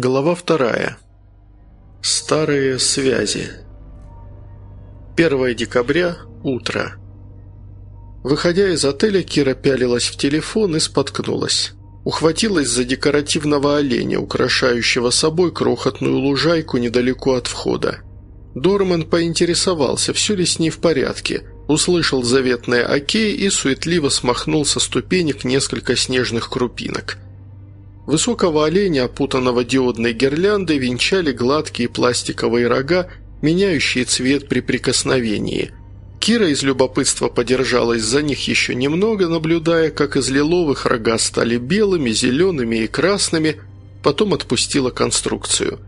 Глава вторая. Старые связи. 1 декабря. Утро. Выходя из отеля, Кира пялилась в телефон и споткнулась. Ухватилась за декоративного оленя, украшающего собой крохотную лужайку недалеко от входа. Дорман поинтересовался, все ли с ней в порядке, услышал заветное «Окей» и суетливо смахнул со ступенек несколько снежных крупинок – Высокого оленя, опутанного диодной гирляндой, венчали гладкие пластиковые рога, меняющие цвет при прикосновении. Кира из любопытства подержалась за них еще немного, наблюдая, как из лиловых рога стали белыми, зелеными и красными, потом отпустила конструкцию.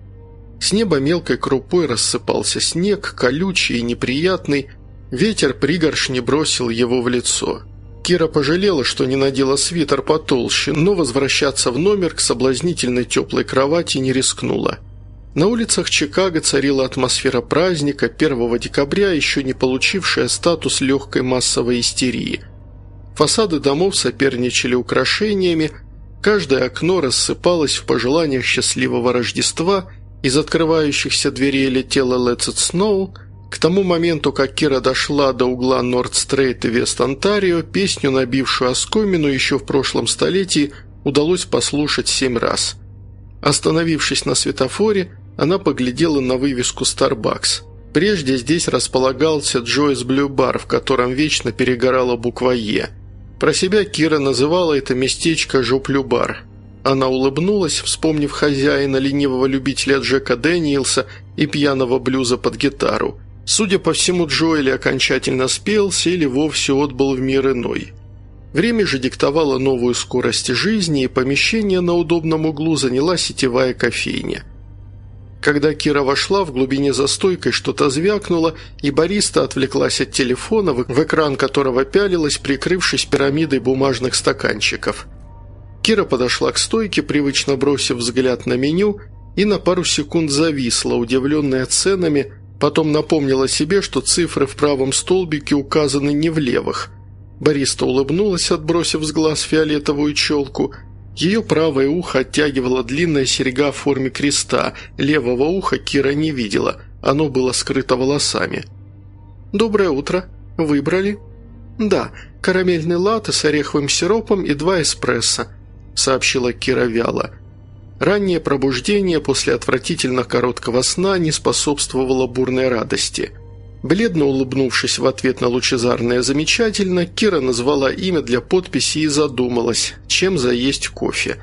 С неба мелкой крупой рассыпался снег, колючий и неприятный, ветер пригоршни бросил его в лицо. Кира пожалела, что не надела свитер потолще, но возвращаться в номер к соблазнительной теплой кровати не рискнула. На улицах Чикаго царила атмосфера праздника 1 декабря, еще не получившая статус легкой массовой истерии. Фасады домов соперничали украшениями, каждое окно рассыпалось в пожеланиях счастливого Рождества, из открывающихся дверей летело «Let's it snow», к тому моменту, как Кира дошла до угла Норт-Стейт и Вест-Онтарио, песню, набившую оскомину еще в прошлом столетии, удалось послушать семь раз. Остановившись на светофоре, она поглядела на вывеску Starbucks. Прежде здесь располагался Joe's Blue Bar, в котором вечно перегорала буква «Е». Про себя Кира называла это местечко Жоплю Бар. Она улыбнулась, вспомнив хозяина, ленивого любителя Джека Дэниелса и пьяного блюза под гитару – Судя по всему, Джоэли окончательно спелся или вовсе отбыл в мир иной. Время же диктовало новую скорость жизни, и помещение на удобном углу заняла сетевая кофейня. Когда Кира вошла, в глубине за стойкой что-то звякнуло, и бариста отвлеклась от телефона, в экран которого пялилась, прикрывшись пирамидой бумажных стаканчиков. Кира подошла к стойке, привычно бросив взгляд на меню, и на пару секунд зависла, удивленная ценами – Потом напомнила себе, что цифры в правом столбике указаны не в левых. Бориста улыбнулась, отбросив с глаз фиолетовую челку. Ее правое ухо оттягивала длинная серьга в форме креста, левого уха Кира не видела, оно было скрыто волосами. «Доброе утро. Выбрали?» «Да, карамельный латте с ореховым сиропом и два эспрессо», — сообщила Кира вяло. Раннее пробуждение после отвратительно короткого сна не способствовало бурной радости. Бледно улыбнувшись в ответ на лучезарное замечательно, Кира назвала имя для подписи и задумалась, чем заесть кофе.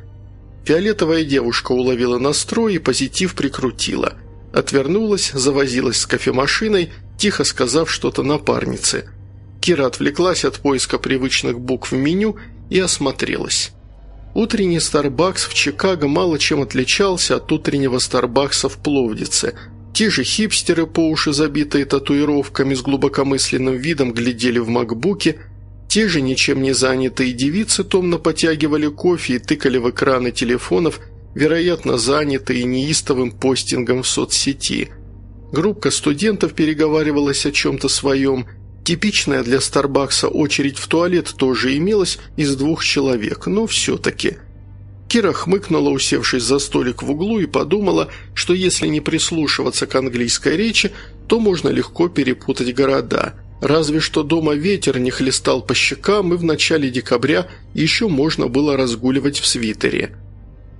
Фиолетовая девушка уловила настрой и позитив прикрутила. Отвернулась, завозилась с кофемашиной, тихо сказав что-то напарнице. Кира отвлеклась от поиска привычных букв в меню и осмотрелась. Утренний Starbucks в Чикаго мало чем отличался от утреннего Старбакса в Пловдице. Те же хипстеры, по уши забитые татуировками с глубокомысленным видом, глядели в макбуке, те же ничем не занятые девицы томно потягивали кофе и тыкали в экраны телефонов, вероятно, занятые неистовым постингом в соцсети. Группа студентов переговаривалась о чем-то своем – Типичная для Старбакса очередь в туалет тоже имелась из двух человек, но все-таки. Кира хмыкнула, усевшись за столик в углу, и подумала, что если не прислушиваться к английской речи, то можно легко перепутать города. Разве что дома ветер не хлестал по щекам, и в начале декабря еще можно было разгуливать в свитере.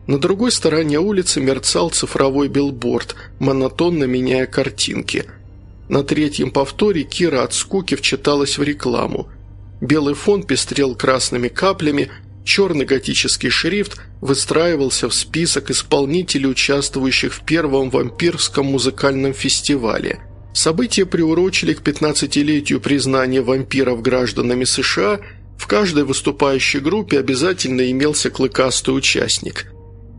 На другой стороне улицы мерцал цифровой билборд, монотонно меняя картинки – на третьем повторе Кира от скуки вчиталась в рекламу. Белый фон пестрел красными каплями, черный готический шрифт выстраивался в список исполнителей, участвующих в первом вампирском музыкальном фестивале. События приурочили к 15-летию признания вампиров гражданами США, в каждой выступающей группе обязательно имелся клыкастый участник –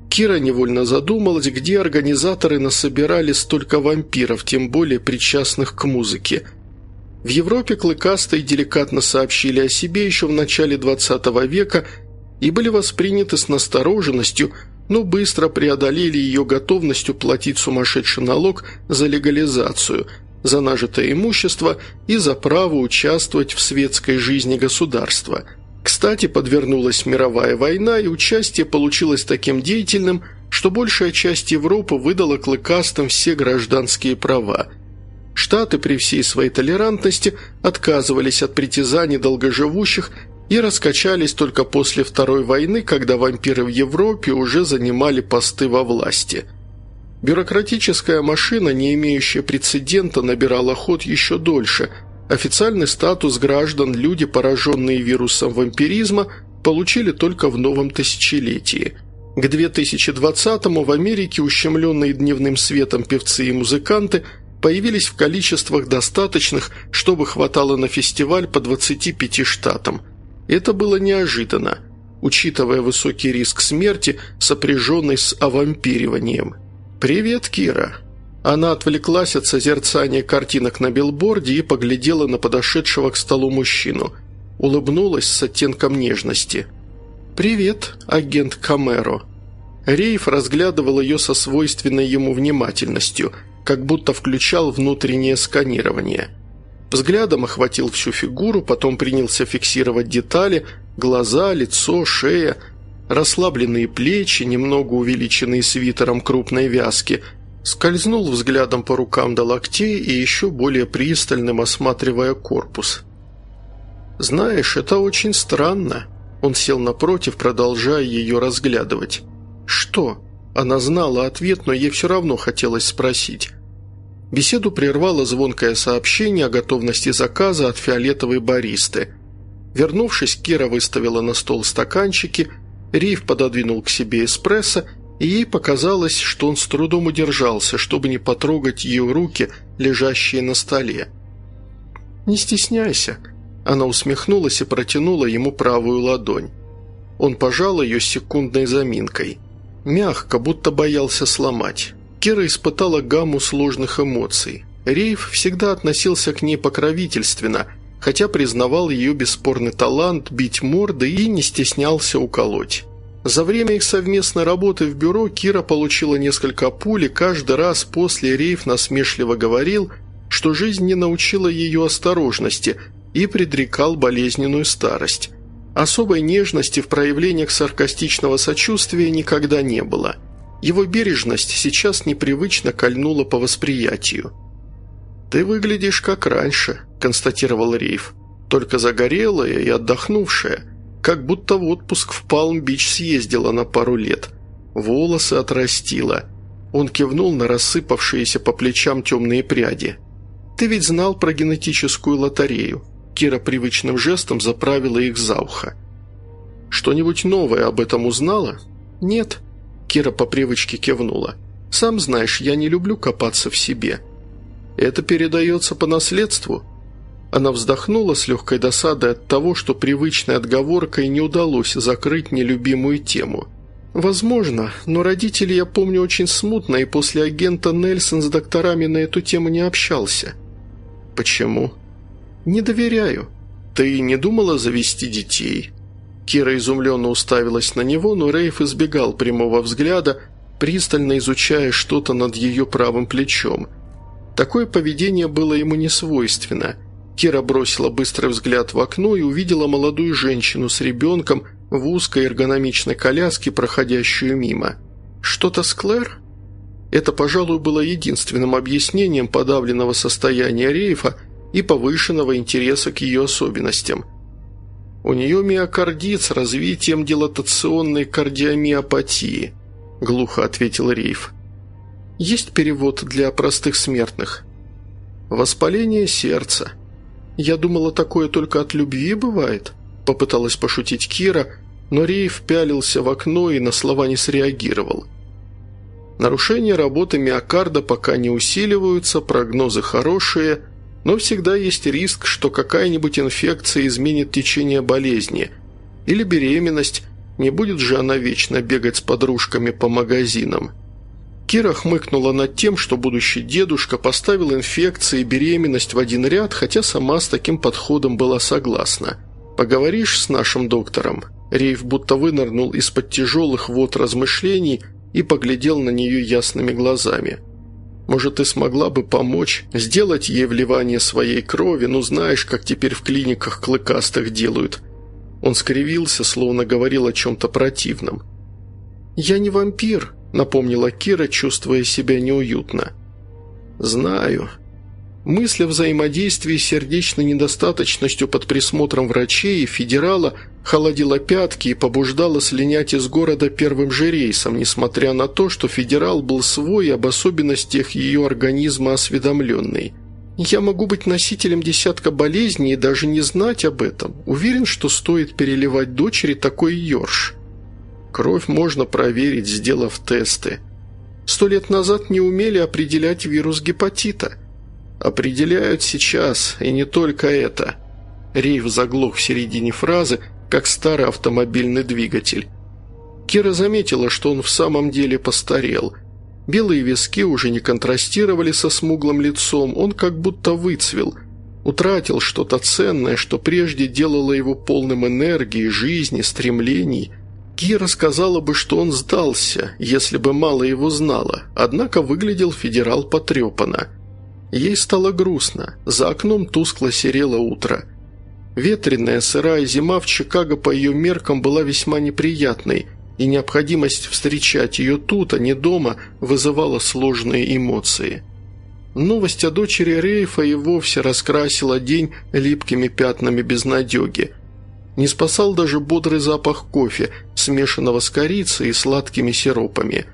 Кира невольно задумалась, где организаторы насобирали столько вампиров, тем более причастных к музыке. В Европе клыкастые деликатно сообщили о себе еще в начале 20 века и были восприняты с настороженностью, но быстро преодолели ее готовностью платить сумасшедший налог за легализацию, за нажитое имущество и за право участвовать в светской жизни государства – Кстати, подвернулась мировая война, и участие получилось таким деятельным, что большая часть Европы выдала клыкастым все гражданские права. Штаты при всей своей толерантности отказывались от притязаний долгоживущих и раскачались только после Второй войны, когда вампиры в Европе уже занимали посты во власти. Бюрократическая машина, не имеющая прецедента, набирала ход еще дольше. Официальный статус граждан люди, пораженные вирусом вампиризма, получили только в новом тысячелетии. К 2020-му в Америке ущемленные дневным светом певцы и музыканты появились в количествах достаточных, чтобы хватало на фестиваль по 25 штатам – это было неожиданно, учитывая высокий риск смерти, сопряженный с овампириванием. «Привет, Кира!» Она отвлеклась от созерцания картинок на билборде и поглядела на подошедшего к столу мужчину. Улыбнулась с оттенком нежности. «Привет, агент Камеро». Рейф разглядывал ее со свойственной ему внимательностью, как будто включал внутреннее сканирование – Взглядом охватил всю фигуру, потом принялся фиксировать детали, глаза, лицо, шея, расслабленные плечи, немного увеличенные свитером крупной вязки, скользнул взглядом по рукам до локтей и еще более пристальным осматривая корпус. «Знаешь, это очень странно», – он сел напротив, продолжая ее разглядывать. «Что?» Она знала ответ, но ей все равно хотелось спросить. Беседу прервало звонкое сообщение о готовности заказа от фиолетовой баристы. Вернувшись, Кира выставила на стол стаканчики, Риф пододвинул к себе эспрессо, и ей показалось, что он с трудом удержался, чтобы не потрогать ее руки, лежащие на столе. «Не стесняйся», – она усмехнулась и протянула ему правую ладонь. Он пожал ее секундной заминкой. Мягко, будто боялся сломать. Кира испытала гамму сложных эмоций. Рейв всегда относился к ней покровительственно, хотя признавал ее бесспорный талант бить морды и не стеснялся уколоть. За время их совместной работы в бюро Кира получила несколько пуль, и каждый раз после Рейв насмешливо говорил, что жизнь не научила ее осторожности и предрекал болезненную старость. Особой нежности в проявлениях саркастичного сочувствия никогда не было – его бережность сейчас непривычно кольнула по восприятию. «Ты выглядишь как раньше», – констатировал Рейв. «Только загорелая и отдохнувшая, как будто в отпуск в Палм-Бич съездила на пару лет. Волосы отрастила». Он кивнул на рассыпавшиеся по плечам темные пряди. «Ты ведь знал про генетическую лотерею». Кира привычным жестом заправила их за ухо. «Что-нибудь новое об этом узнала?» «Нет», Кира по привычке кивнула. «Сам знаешь, я не люблю копаться в себе. Это передается по наследству». Она вздохнула с легкой досадой от того, что привычной отговоркой не удалось закрыть нелюбимую тему. «Возможно, но родители я помню очень смутно, и после агента Нельсон с докторами на эту тему не общался». «Почему?» «Не доверяю. Ты не думала завести детей?» Кира изумленно уставилась на него, но Рейф избегал прямого взгляда, пристально изучая что-то над ее правым плечом. Такое поведение было ему не свойственно. Кира бросила быстрый взгляд в окно и увидела молодую женщину с ребенком в узкой эргономичной коляске, проходящую мимо. «Что-то с Клэр?» Это, пожалуй, было единственным объяснением подавленного состояния Рейфа и повышенного интереса к ее особенностям – у нее миокардит с развитием дилатационной кардиомиопатии», – глухо ответил Рейф. «Есть перевод для простых смертных?» «Воспаление сердца. Я думала, такое только от любви бывает», – попыталась пошутить Кира, но Рейф пялился в окно и на слова не среагировал. Нарушения работы миокарда пока не усиливаются, прогнозы хорошие – но всегда есть риск, что какая-нибудь инфекция изменит течение болезни. Или беременность, не будет же она вечно бегать с подружками по магазинам. Кира хмыкнула над тем, что будущий дедушка поставил инфекции и беременность в один ряд, хотя сама с таким подходом была согласна. «Поговоришь с нашим доктором?» Рейв будто вынырнул из-под тяжелых вод размышлений и поглядел на нее ясными глазами – может, ты смогла бы помочь, сделать ей вливание своей крови, ну знаешь, как теперь в клиниках клыкастых делают. Он скривился, словно говорил о чем-то противном. «Я не вампир», — напомнила Кира, чувствуя себя неуютно. «Знаю», Мысль о взаимодействии с сердечной недостаточностью под присмотром врачей и федерала холодила пятки и побуждала слинять из города первым же рейсом, несмотря на то, что федерал был свой об особенностях ее организма осведомленный. «Я могу быть носителем десятка болезней и даже не знать об этом. Уверен, что стоит переливать дочери такой ёрш. Кровь можно проверить, сделав тесты. Сто лет назад не умели определять вирус гепатита». «Определяют сейчас, и не только это». Рейв заглох в середине фразы, как старый автомобильный двигатель. Кира заметила, что он в самом деле постарел. Белые виски уже не контрастировали со смуглым лицом, он как будто выцвел, утратил что-то ценное, что прежде делало его полным энергии, жизни, стремлений. Кира сказала бы, что он сдался, если бы мало его знала, однако выглядел федерал потрепанно – Ей стало грустно. За окном тускло серело утро. Ветреная, сырая зима в Чикаго по ее меркам была весьма неприятной, и необходимость встречать ее тут, а не дома, вызывала сложные эмоции. Новость о дочери Рейфа и вовсе раскрасила день липкими пятнами безнадеги. Не спасал даже бодрый запах кофе, смешанного с корицей и сладкими сиропами.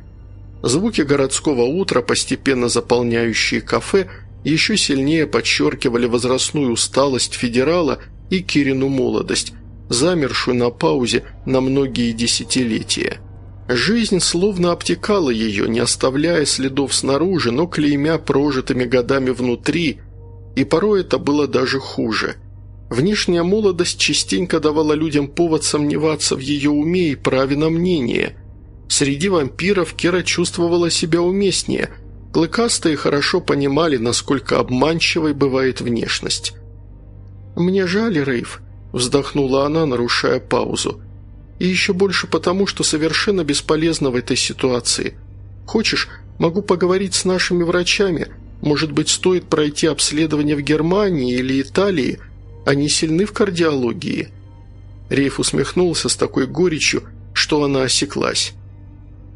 Звуки городского утра, постепенно заполняющие кафе – еще сильнее подчеркивали возрастную усталость федерала и Кирину молодость, замершую на паузе на многие десятилетия. Жизнь словно обтекала ее, не оставляя следов снаружи, но клеймя прожитыми годами внутри, и порой это было даже хуже. Внешняя молодость частенько давала людям повод сомневаться в ее уме и праве на мнение. Среди вампиров Кира чувствовала себя уместнее – Клыкастые хорошо понимали, насколько обманчивой бывает внешность. «Мне жаль, Рейв», – вздохнула она, нарушая паузу. «И еще больше потому, что совершенно бесполезно в этой ситуации. Хочешь, могу поговорить с нашими врачами. Может быть, стоит пройти обследование в Германии или Италии? Они сильны в кардиологии». Рейф усмехнулся с такой горечью, что она осеклась.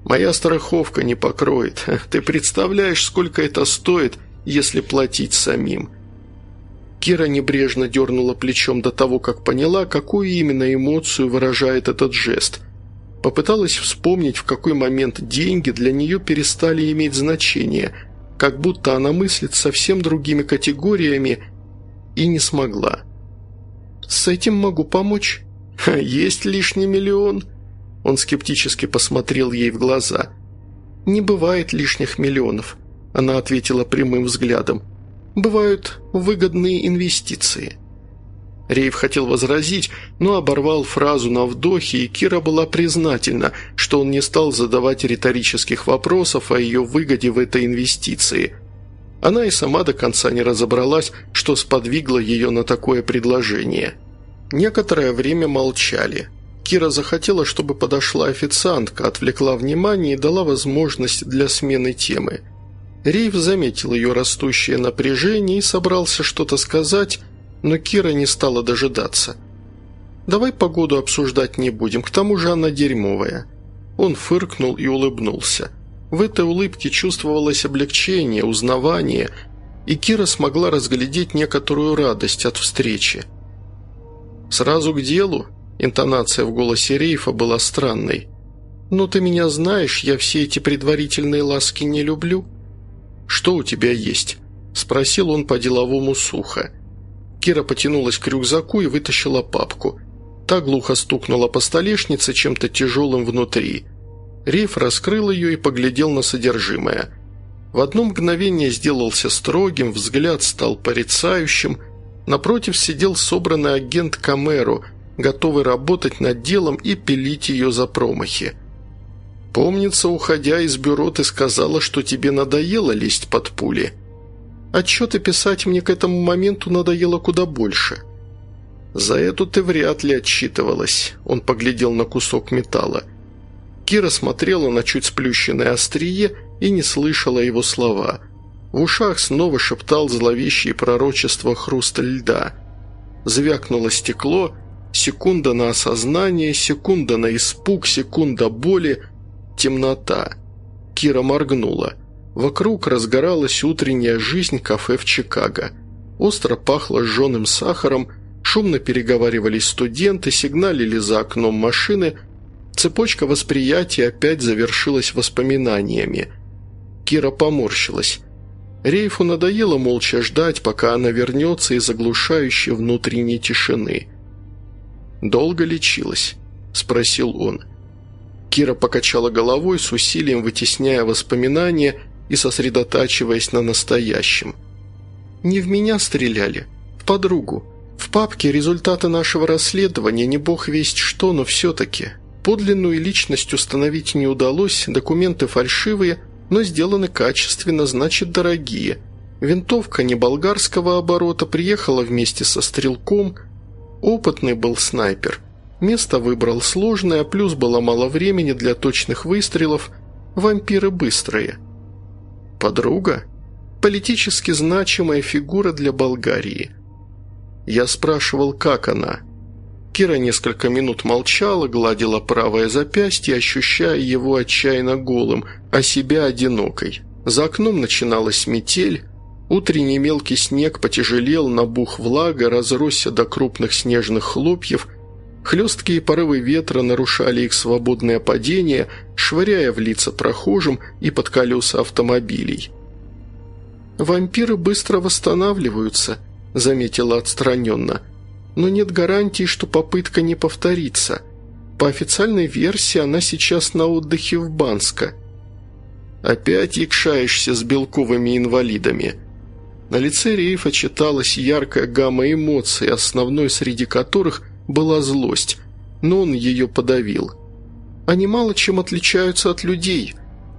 Моя страховка не покроет. Ты представляешь, сколько это стоит, если платить самим?» Кира небрежно дернула плечом до того, как поняла, какую именно эмоцию выражает этот жест. Попыталась вспомнить, в какой момент деньги для нее перестали иметь значение, как будто она мыслит совсем другими категориями, и не смогла. «С этим могу помочь. Есть лишний миллион?» Он скептически посмотрел ей в глаза. «Не бывает лишних миллионов», – она ответила прямым взглядом. «Бывают выгодные инвестиции». Рейв хотел возразить, но оборвал фразу на вдохе, и Кира была признательна, что он не стал задавать риторических вопросов о ее выгоде в этой инвестиции. Она и сама до конца не разобралась, что сподвигло ее на такое предложение. Некоторое время молчали. Кира захотела, чтобы подошла официантка, отвлекла внимание и дала возможность для смены темы. Рейв заметил ее растущее напряжение и собрался что-то сказать, но Кира не стала дожидаться. «Давай погоду обсуждать не будем, к тому же она дерьмовая». Он фыркнул и улыбнулся. В этой улыбке чувствовалось облегчение, узнавание, и Кира смогла разглядеть некоторую радость от встречи. «Сразу к делу?» Интонация в голосе Рейфа была странной. «Ну ты меня знаешь, я все эти предварительные ласки не люблю». «Что у тебя есть?» – спросил он по-деловому сухо. Кира потянулась к рюкзаку и вытащила папку. Та глухо стукнула по столешнице чем-то тяжелым внутри. Рейф раскрыл ее и поглядел на содержимое. В одно мгновение сделался строгим, взгляд стал порицающим. Напротив сидел собранный агент Камеру – готовый работать над делом и пилить ее за промахи. Помнится, уходя из бюро, ты сказала, что тебе надоело лезть под пули. Отчеты писать мне к этому моменту надоело куда больше. За эту ты вряд ли отчитывалась, он поглядел на кусок металла. Кира смотрела на чуть сплющенное острие и не слышала его слова. В ушах снова шептал зловещие пророчества хруста льда. Звякнуло стекло – Секунда на осознание, секунда на испуг, секунда боли, темнота. Кира моргнула. Вокруг разгоралась утренняя жизнь кафе в Чикаго. Остро пахло сжженным сахаром, шумно переговаривались студенты, сигналили за окном машины. Цепочка восприятия опять завершилась воспоминаниями. Кира поморщилась. Рейфу надоело молча ждать, пока она вернется из заглушающей внутренней тишины. «Долго лечилась?» – спросил он. Кира покачала головой, с усилием вытесняя воспоминания и сосредотачиваясь на настоящем. «Не в меня стреляли, в подругу. В папке результаты нашего расследования, не бог весть что, но все-таки. Подлинную личность установить не удалось, документы фальшивые, но сделаны качественно, значит дорогие. Винтовка не болгарского оборота приехала вместе со стрелком. Опытный был снайпер. Место выбрал сложное, плюс было мало времени для точных выстрелов. Вампиры быстрые. Подруга? Политически значимая фигура для Болгарии. Я спрашивал, как она. Кира несколько минут молчала, гладила правое запястье, ощущая его отчаянно голым, а себя одинокой. За окном начиналась метель, утренний мелкий снег потяжелел, набух влага, разросся до крупных снежных хлопьев, хлесткие порывы ветра нарушали их свободное падение, швыряя в лица прохожим и под колеса автомобилей. «Вампиры быстро восстанавливаются», – заметила отстраненно. «Но нет гарантии, что попытка не повторится. По официальной версии она сейчас на отдыхе в Банско». «Опять якшаешься с белковыми инвалидами». На лице Рейфа читалась яркая гамма эмоций, основной среди которых была злость, но он ее подавил. «Они мало чем отличаются от людей»,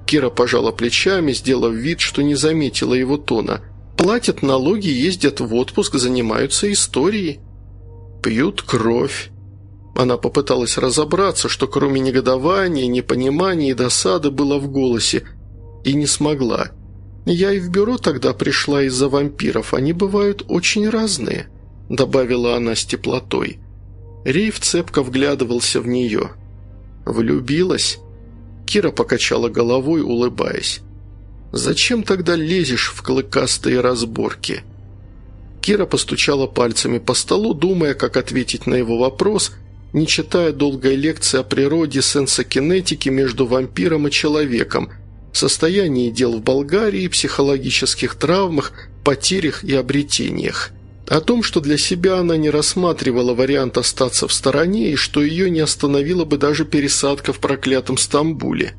Кира пожала плечами, сделав вид, что не заметила его тона. «Платят налоги, ездят в отпуск, занимаются историей». «Пьют кровь». Она попыталась разобраться, что кроме негодования, непонимания и досады было в голосе, и не смогла. «Я и в бюро тогда пришла из-за вампиров, они бывают очень разные», – добавила она с теплотой. Рейв цепко вглядывался в нее. «Влюбилась?» Кира покачала головой, улыбаясь. «Зачем тогда лезешь в клыкастые разборки?» Кира постучала пальцами по столу, думая, как ответить на его вопрос, не читая долгой лекции о природе сенсокинетики между вампиром и человеком, состоянии дел в Болгарии, психологических травмах, потерях и обретениях. О том, что для себя она не рассматривала вариант остаться в стороне и что ее не остановила бы даже пересадка в проклятом Стамбуле.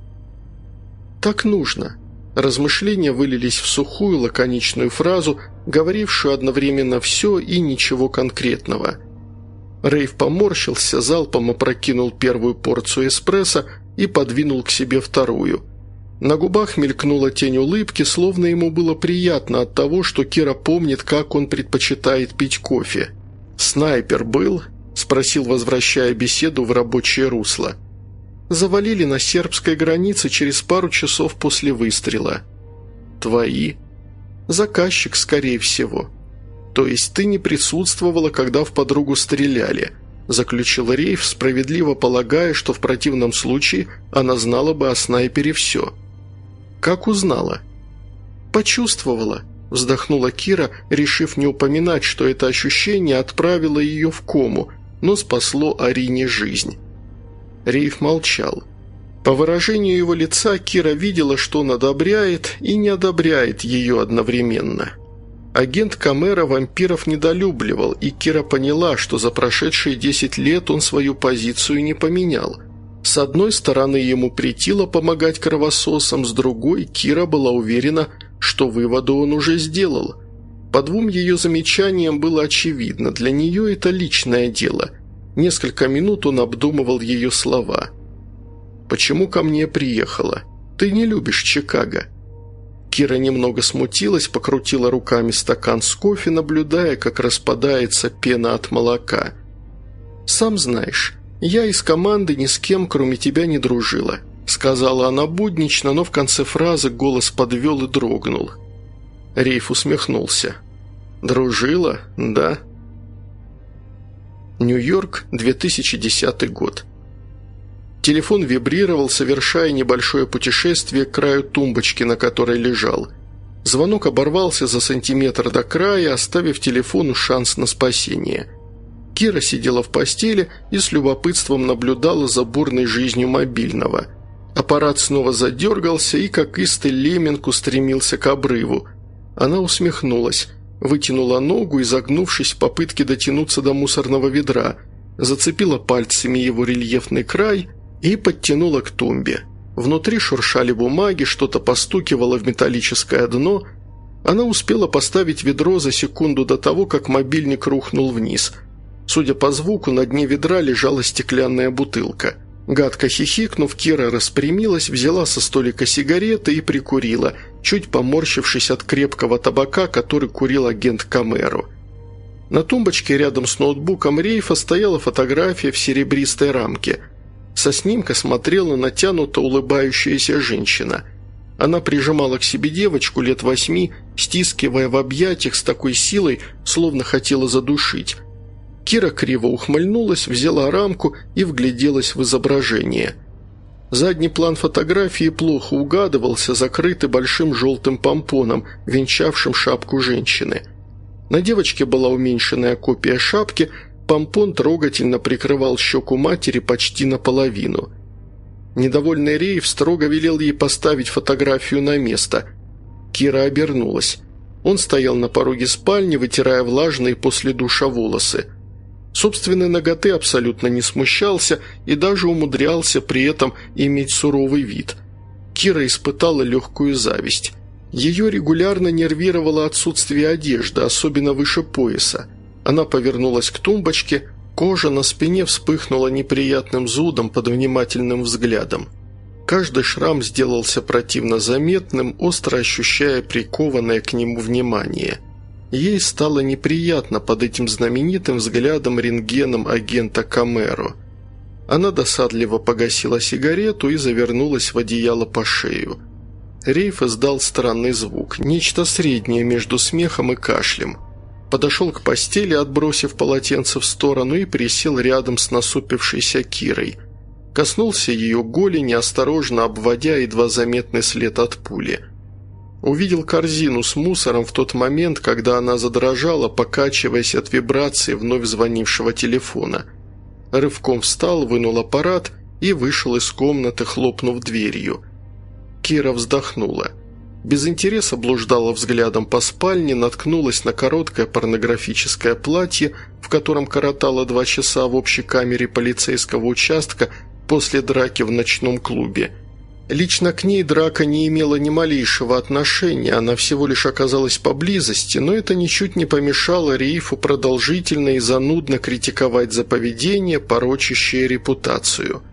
«Так нужно». Размышления вылились в сухую лаконичную фразу, говорившую одновременно все и ничего конкретного. Рейв поморщился, залпом опрокинул первую порцию эспрессо и подвинул к себе вторую – на губах мелькнула тень улыбки, словно ему было приятно от того, что Кира помнит, как он предпочитает пить кофе. «Снайпер был?» – спросил, возвращая беседу в рабочее русло. «Завалили на сербской границе через пару часов после выстрела». «Твои?» «Заказчик, скорее всего». «То есть ты не присутствовала, когда в подругу стреляли?» – заключил Рейф, справедливо полагая, что в противном случае она знала бы о снайпере все – «Как узнала?» «Почувствовала», – вздохнула Кира, решив не упоминать, что это ощущение отправило ее в кому, но спасло Арине жизнь. Рейф молчал. По выражению его лица Кира видела, что он одобряет и не одобряет ее одновременно. Агент Камера вампиров недолюбливал, и Кира поняла, что за прошедшие 10 лет он свою позицию не поменял – с одной стороны, ему притило помогать кровососам, с другой, Кира была уверена, что выводы он уже сделал. По двум ее замечаниям было очевидно, для нее это личное дело. Несколько минут он обдумывал ее слова. «Почему ко мне приехала? Ты не любишь Чикаго?» Кира немного смутилась, покрутила руками стакан с кофе, наблюдая, как распадается пена от молока. «Сам знаешь, «Я из команды ни с кем, кроме тебя, не дружила», – сказала она буднично, но в конце фразы голос подвел и дрогнул. Рейф усмехнулся. «Дружила? Да?» Нью-Йорк, 2010 год. Телефон вибрировал, совершая небольшое путешествие к краю тумбочки, на которой лежал. Звонок оборвался за сантиметр до края, оставив телефону шанс на спасение. Кира сидела в постели и с любопытством наблюдала за бурной жизнью мобильного. Аппарат снова задергался и, как истый лемминг, устремился к обрыву. Она усмехнулась, вытянула ногу и, загнувшись в попытке дотянуться до мусорного ведра, зацепила пальцами его рельефный край и подтянула к тумбе. Внутри шуршали бумаги, что-то постукивало в металлическое дно. Она успела поставить ведро за секунду до того, как мобильник рухнул вниз. Судя по звуку, на дне ведра лежала стеклянная бутылка. Гадко хихикнув, Кира распрямилась, взяла со столика сигареты и прикурила, чуть поморщившись от крепкого табака, который курил агент Камеру. На тумбочке рядом с ноутбуком Рейфа стояла фотография в серебристой рамке – со снимка смотрела натянуто улыбающаяся женщина. Она прижимала к себе девочку лет восьми, стискивая в объятиях с такой силой, словно хотела задушить. Кира криво ухмыльнулась, взяла рамку и вгляделась в изображение. Задний план фотографии плохо угадывался, закрытый большим желтым помпоном, венчавшим шапку женщины. На девочке была уменьшенная копия шапки – Помпон трогательно прикрывал щеку матери почти наполовину. Недовольный Рейв строго велел ей поставить фотографию на место. Кира обернулась. Он стоял на пороге спальни, вытирая влажные после душа волосы. Собственной ноготы абсолютно не смущался и даже умудрялся при этом иметь суровый вид. Кира испытала легкую зависть. Ее регулярно нервировало отсутствие одежды, особенно выше пояса. Она повернулась к тумбочке, кожа на спине вспыхнула неприятным зудом под внимательным взглядом. Каждый шрам сделался противно заметным, остро ощущая прикованное к нему внимание. Ей стало неприятно под этим знаменитым взглядом рентгеном агента Камеро. Она досадливо погасила сигарету и завернулась в одеяло по шею. Рейф издал странный звук, нечто среднее между смехом и кашлем – подошел к постели, отбросив полотенце в сторону и присел рядом с насупившейся Кирой. Коснулся ее голени, осторожно обводя едва заметный след от пули. Увидел корзину с мусором в тот момент, когда она задрожала, покачиваясь от вибрации вновь звонившего телефона. Рывком встал, вынул аппарат и вышел из комнаты, хлопнув дверью. Кира вздохнула – без интереса блуждала взглядом по спальне, наткнулась на короткое порнографическое платье, в котором коротала два часа в общей камере полицейского участка после драки в ночном клубе. Лично к ней драка не имела ни малейшего отношения, она всего лишь оказалась поблизости, но это ничуть не помешало Рейфу продолжительно и занудно критиковать за поведение, порочащее репутацию –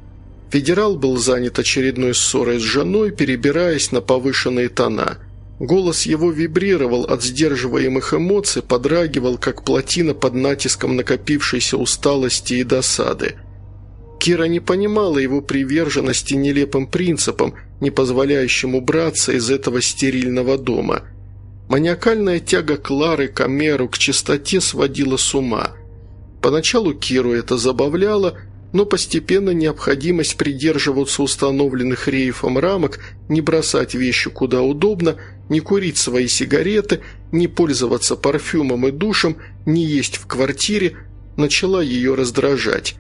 Федерал был занят очередной ссорой с женой, перебираясь на повышенные тона. Голос его вибрировал от сдерживаемых эмоций, подрагивал, как плотина под натиском накопившейся усталости и досады. Кира не понимала его приверженности нелепым принципам, не позволяющим убраться из этого стерильного дома. Маниакальная тяга Клары к Амеру, к чистоте сводила с ума. Поначалу Киру это забавляло, но постепенно необходимость придерживаться установленных рейфом рамок, не бросать вещи куда удобно, не курить свои сигареты, не пользоваться парфюмом и душем, не есть в квартире, начала ее раздражать.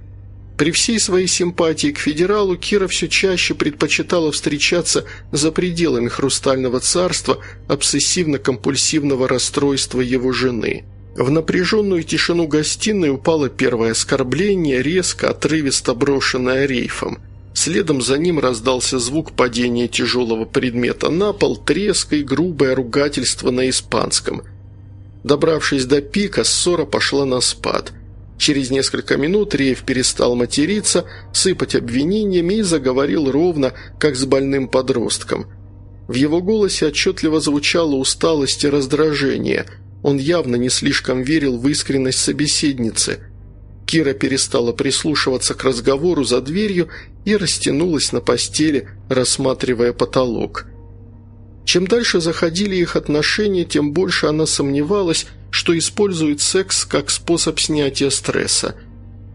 При всей своей симпатии к федералу Кира все чаще предпочитала встречаться за пределами «Хрустального царства» обсессивно-компульсивного расстройства его жены – в напряженную тишину гостиной упало первое оскорбление, резко, отрывисто брошенное рейфом. Следом за ним раздался звук падения тяжелого предмета на пол, треск и грубое ругательство на испанском. Добравшись до пика, ссора пошла на спад. Через несколько минут Рейф перестал материться, сыпать обвинениями и заговорил ровно, как с больным подростком. В его голосе отчетливо звучала усталость и раздражение – он явно не слишком верил в искренность собеседницы. Кира перестала прислушиваться к разговору за дверью и растянулась на постели, рассматривая потолок. Чем дальше заходили их отношения, тем больше она сомневалась, что использует секс как способ снятия стресса.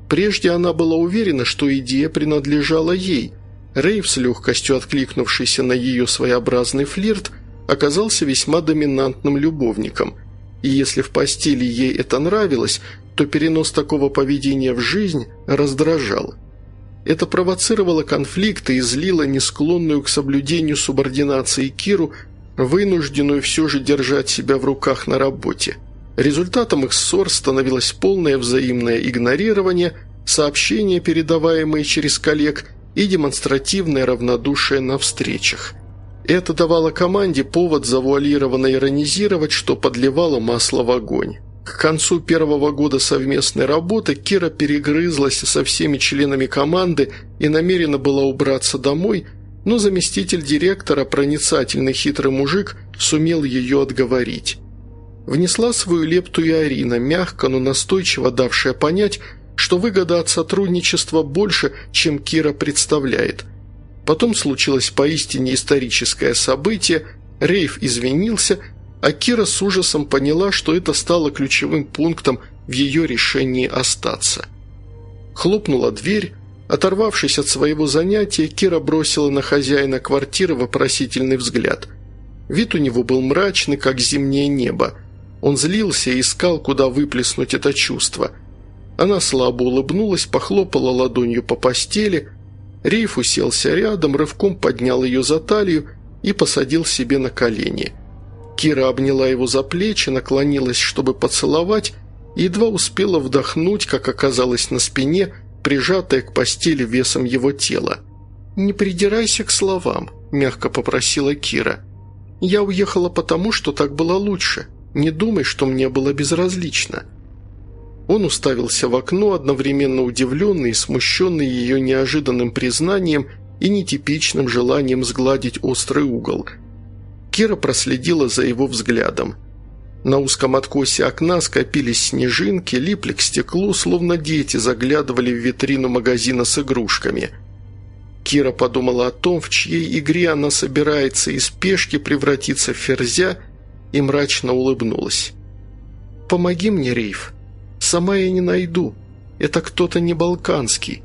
Прежде она была уверена, что идея принадлежала ей. Рейв, с легкостью откликнувшийся на ее своеобразный флирт, оказался весьма доминантным любовником. И если в постели ей это нравилось, то перенос такого поведения в жизнь раздражал. Это провоцировало конфликты и злило несклонную к соблюдению субординации Киру, вынужденную все же держать себя в руках на работе. Результатом их ссор становилось полное взаимное игнорирование, сообщения, передаваемые через коллег, и демонстративное равнодушие на встречах. Это давало команде повод завуалированно иронизировать, что подливало масло в огонь. К концу первого года совместной работы Кира перегрызлась со всеми членами команды и намерена была убраться домой, но заместитель директора, проницательный хитрый мужик, сумел ее отговорить. Внесла свою лепту и Арина, мягко, но настойчиво давшая понять, что выгода от сотрудничества больше, чем Кира представляет. Потом случилось поистине историческое событие, Рейф извинился, а Кира с ужасом поняла, что это стало ключевым пунктом в ее решении остаться. Хлопнула дверь, оторвавшись от своего занятия, Кира бросила на хозяина квартиры вопросительный взгляд. Вид у него был мрачный, как зимнее небо – он злился и искал, куда выплеснуть это чувство. Она слабо улыбнулась, похлопала ладонью по постели. Рейф уселся рядом, рывком поднял ее за талию и посадил себе на колени. Кира обняла его за плечи, наклонилась, чтобы поцеловать, и едва успела вдохнуть, как оказалось на спине, прижатая к постели весом его тела. «Не придирайся к словам», – мягко попросила Кира. «Я уехала потому, что так было лучше. Не думай, что мне было безразлично». Он уставился в окно, одновременно удивленный и смущенный ее неожиданным признанием и нетипичным желанием сгладить острый угол. Кира проследила за его взглядом. На узком откосе окна скопились снежинки, липли к стеклу, словно дети заглядывали в витрину магазина с игрушками. Кира подумала о том, в чьей игре она собирается из пешки превратиться в ферзя – и мрачно улыбнулась. «Помоги мне, Рейф. Сама я не найду. Это кто-то не балканский.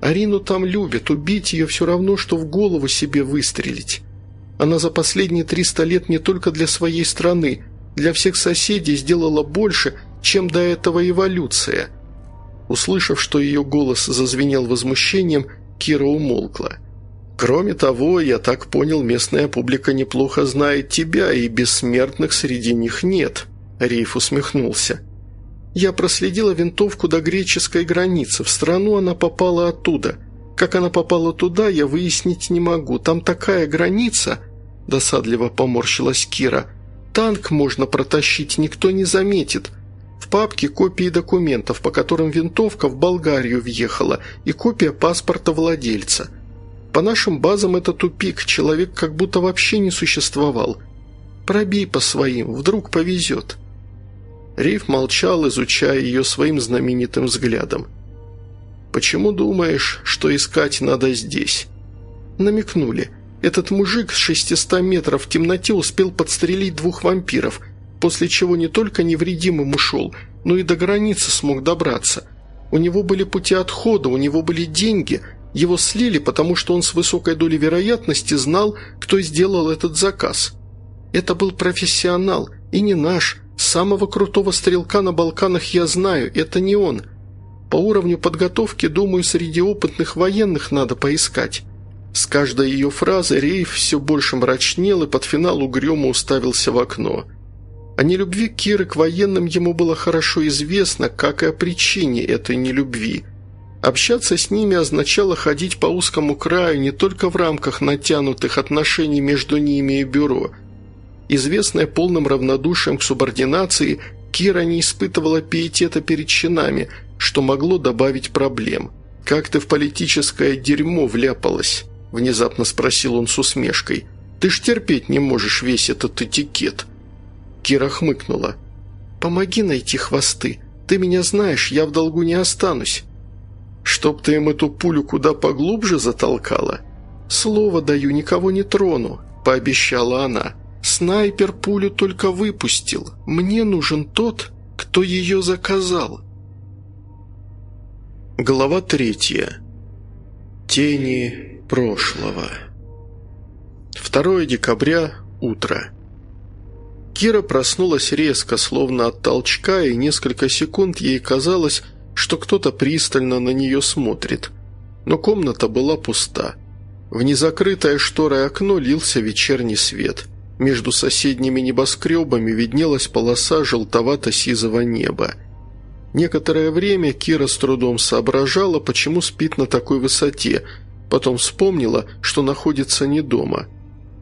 Арину там любят, убить ее все равно, что в голову себе выстрелить. Она за последние триста лет не только для своей страны, для всех соседей сделала больше, чем до этого эволюция». Услышав, что ее голос зазвенел возмущением, Кира умолкла. Кроме того, я так понял, местная публика неплохо знает тебя, и бессмертных среди них нет». Рейф усмехнулся. «Я проследила винтовку до греческой границы. В страну она попала оттуда. Как она попала туда, я выяснить не могу. Там такая граница...» Досадливо поморщилась Кира. «Танк можно протащить, никто не заметит. В папке копии документов, по которым винтовка в Болгарию въехала, и копия паспорта владельца». По нашим базам это тупик, человек как будто вообще не существовал. Пробей по своим, вдруг повезет». Риф молчал, изучая ее своим знаменитым взглядом. «Почему думаешь, что искать надо здесь?» Намекнули. Этот мужик с 600 метров в темноте успел подстрелить двух вампиров, после чего не только невредимым ушел, но и до границы смог добраться. У него были пути отхода, у него были деньги – его слили, потому что он с высокой долей вероятности знал, кто сделал этот заказ. Это был профессионал, и не наш. Самого крутого стрелка на Балканах я знаю, это не он. По уровню подготовки, думаю, среди опытных военных надо поискать». С каждой ее фразы Рейф все больше мрачнел и под финал угрюмо уставился в окно. О нелюбви Киры к военным ему было хорошо известно, как и о причине этой нелюбви – Общаться с ними означало ходить по узкому краю не только в рамках натянутых отношений между ними и бюро. Известная полным равнодушием к субординации, Кира не испытывала пиетета перед чинами, что могло добавить проблем. «Как ты в политическое дерьмо вляпалась?» – внезапно спросил он с усмешкой. «Ты ж терпеть не можешь весь этот этикет». Кира хмыкнула. «Помоги найти хвосты. Ты меня знаешь, я в долгу не останусь». «Чтоб ты им эту пулю куда поглубже затолкала?» «Слово даю, никого не трону», – пообещала она. «Снайпер пулю только выпустил. Мне нужен тот, кто ее заказал». Глава третья. Тени прошлого. 2 декабря. Утро. Кира проснулась резко, словно от толчка, и несколько секунд ей казалось, что кто-то пристально на нее смотрит. Но комната была пуста. В незакрытое шторой окно лился вечерний свет. Между соседними небоскребами виднелась полоса желтовато-сизого неба. Некоторое время Кира с трудом соображала, почему спит на такой высоте, потом вспомнила, что находится не дома.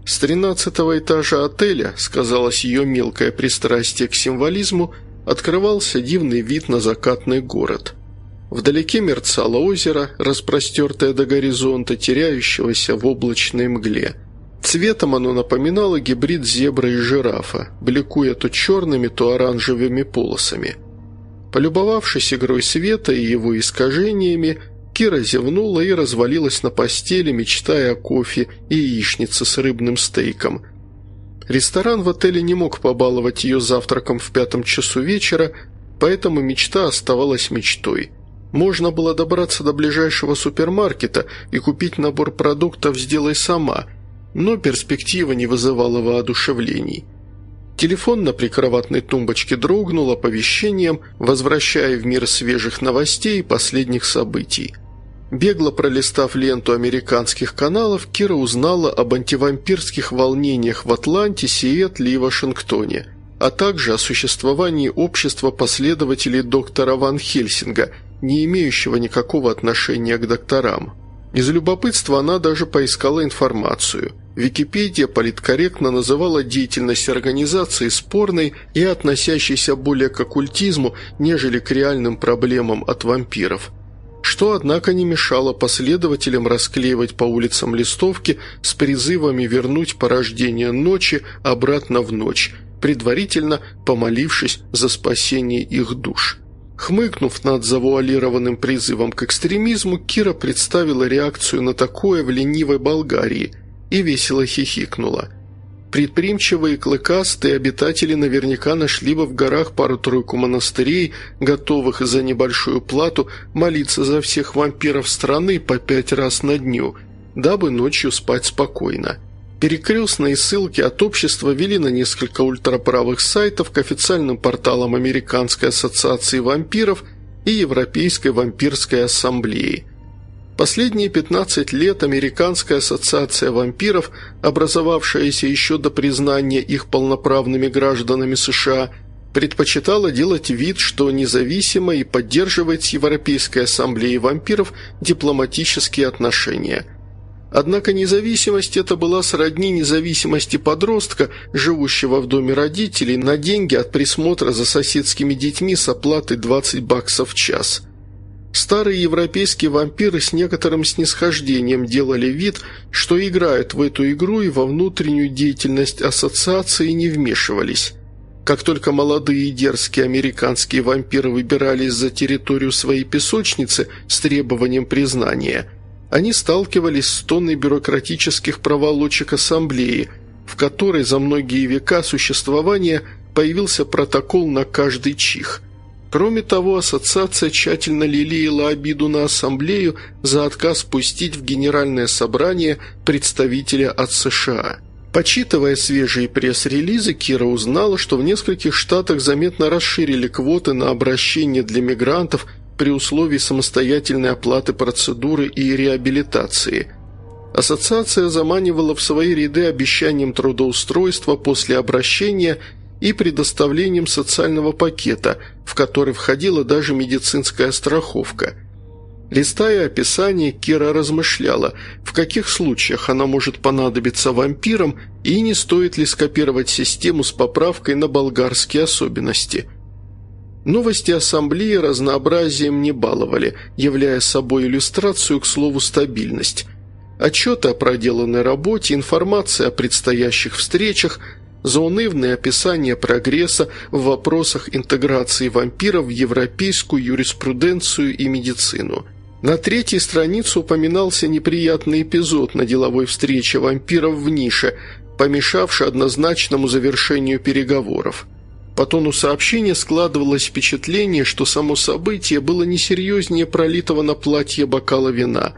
С тринадцатого этажа отеля, сказалось ее мелкое пристрастие к символизму, открывался дивный вид на закатный город. Вдалеке мерцало озеро, распростертое до горизонта, теряющегося в облачной мгле. Цветом оно напоминало гибрид зебры и жирафа, бликуя то черными, то оранжевыми полосами – Полюбовавшись игрой света и его искажениями, Кира зевнула и развалилась на постели, мечтая о кофе и яичнице с рыбным стейком. Ресторан в отеле не мог побаловать ее завтраком в пятом часу вечера, поэтому мечта оставалась мечтой. Можно было добраться до ближайшего супермаркета и купить набор продуктов «Сделай сама», но перспектива не вызывала воодушевлений. Телефон на прикроватной тумбочке дрогнул оповещением, возвращая в мир свежих новостей и последних событий. Бегло пролистав ленту американских каналов, Кира узнала об антивампирских волнениях в Атланте, Сиэтле и Вашингтоне, а также о существовании общества последователей доктора Ван Хельсинга, не имеющего никакого отношения к докторам. Из любопытства она даже поискала информацию. Википедия политкорректно называла деятельность организации спорной и относящейся более к оккультизму, нежели к реальным проблемам от вампиров. Что, однако, не мешало последователям расклеивать по улицам листовки с призывами вернуть порождение ночи обратно в ночь, предварительно помолившись за спасение их душ. Хмыкнув над завуалированным призывом к экстремизму, Кира представила реакцию на такое в ленивой Болгарии и весело хихикнула. Предприимчивые клыкастые обитатели наверняка нашли бы в горах пару-тройку монастырей, готовых за небольшую плату молиться за всех вампиров страны по пять раз на дню, дабы ночью спать спокойно. Перекрестные ссылки от общества вели на несколько ультраправых сайтов к официальным порталам Американской ассоциации вампиров и Европейской вампирской ассамблеи. Последние 15 лет Американская ассоциация вампиров, образовавшаяся еще до признания их полноправными гражданами США, предпочитала делать вид, что независимо и поддерживает с Европейской ассамблеей вампиров дипломатические отношения – Однако независимость эта была сродни независимости подростка, живущего в доме родителей, на деньги от присмотра за соседскими детьми с оплатой 20 баксов в час. Старые европейские вампиры с некоторым снисхождением делали вид, что играют в эту игру и во внутреннюю деятельность ассоциации не вмешивались. Как только молодые и дерзкие американские вампиры выбирались за территорию своей песочницы с требованием признания – они сталкивались с тонной бюрократических проволочек ассамблеи, в которой за многие века существования появился протокол на каждый чих. Кроме того, ассоциация тщательно лелеяла обиду на ассамблею за отказ пустить в Генеральное собрание представителя от США. Почитывая свежие пресс-релизы, Кира узнала, что в нескольких штатах заметно расширили квоты на обращение для мигрантов – при условии самостоятельной оплаты процедуры и реабилитации. Ассоциация заманивала в свои ряды обещанием трудоустройства после обращения и предоставлением социального пакета, в который входила даже медицинская страховка. Листая описание, Кира размышляла, в каких случаях она может понадобиться вампирам и не стоит ли скопировать систему с поправкой на болгарские особенности – Новости ассамблеи разнообразием не баловали, являя собой иллюстрацию к слову «стабильность». Отчеты о проделанной работе, информация о предстоящих встречах, заунывные описания прогресса в вопросах интеграции вампиров в европейскую юриспруденцию и медицину. На третьей странице упоминался неприятный эпизод на деловой встрече вампиров в нише, помешавший однозначному завершению переговоров – По тону сообщения складывалось впечатление, что само событие было несерьезнее пролитого на платье бокала вина.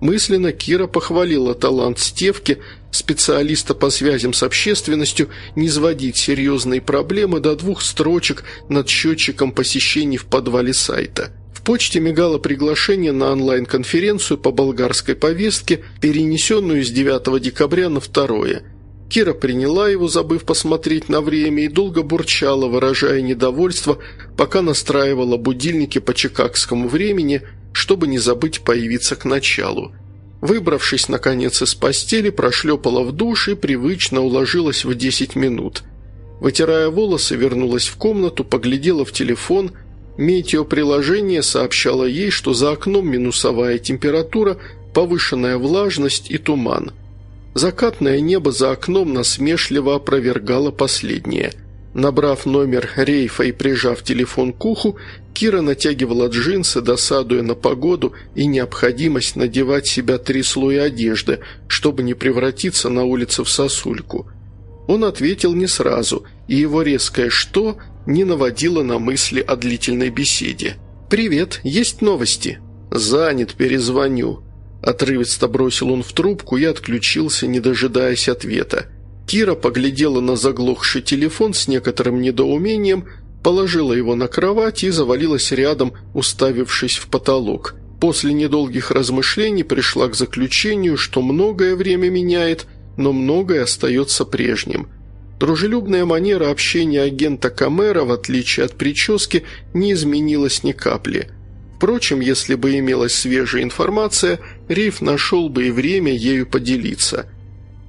Мысленно Кира похвалила талант Стевки, специалиста по связям с общественностью, не сводить серьезные проблемы до двух строчек над счетчиком посещений в подвале сайта. В почте мигало приглашение на онлайн-конференцию по болгарской повестке, перенесенную с 9 декабря на 2 Кира приняла его, забыв посмотреть на время, и долго бурчала, выражая недовольство, пока настраивала будильники по чикагскому времени, чтобы не забыть появиться к началу. Выбравшись, наконец, из постели, прошлепала в душ и привычно уложилась в 10 минут. Вытирая волосы, вернулась в комнату, поглядела в телефон. Метеоприложение сообщало ей, что за окном минусовая температура, повышенная влажность и туман – Закатное небо за окном насмешливо опровергало последнее. Набрав номер рейфа и прижав телефон к уху, Кира натягивала джинсы, досадуя на погоду и необходимость надевать себя три слоя одежды, чтобы не превратиться на улице в сосульку. Он ответил не сразу, и его резкое «что» не наводило на мысли о длительной беседе. «Привет, есть новости?» «Занят, перезвоню». Отрывисто бросил он в трубку и отключился, не дожидаясь ответа. Кира поглядела на заглохший телефон с некоторым недоумением, положила его на кровать и завалилась рядом, уставившись в потолок. После недолгих размышлений пришла к заключению, что многое время меняет, но многое остается прежним. Дружелюбная манера общения агента Камера, в отличие от прически, не изменилась ни капли – Впрочем, если бы имелась свежая информация, Риф нашел бы и время ею поделиться.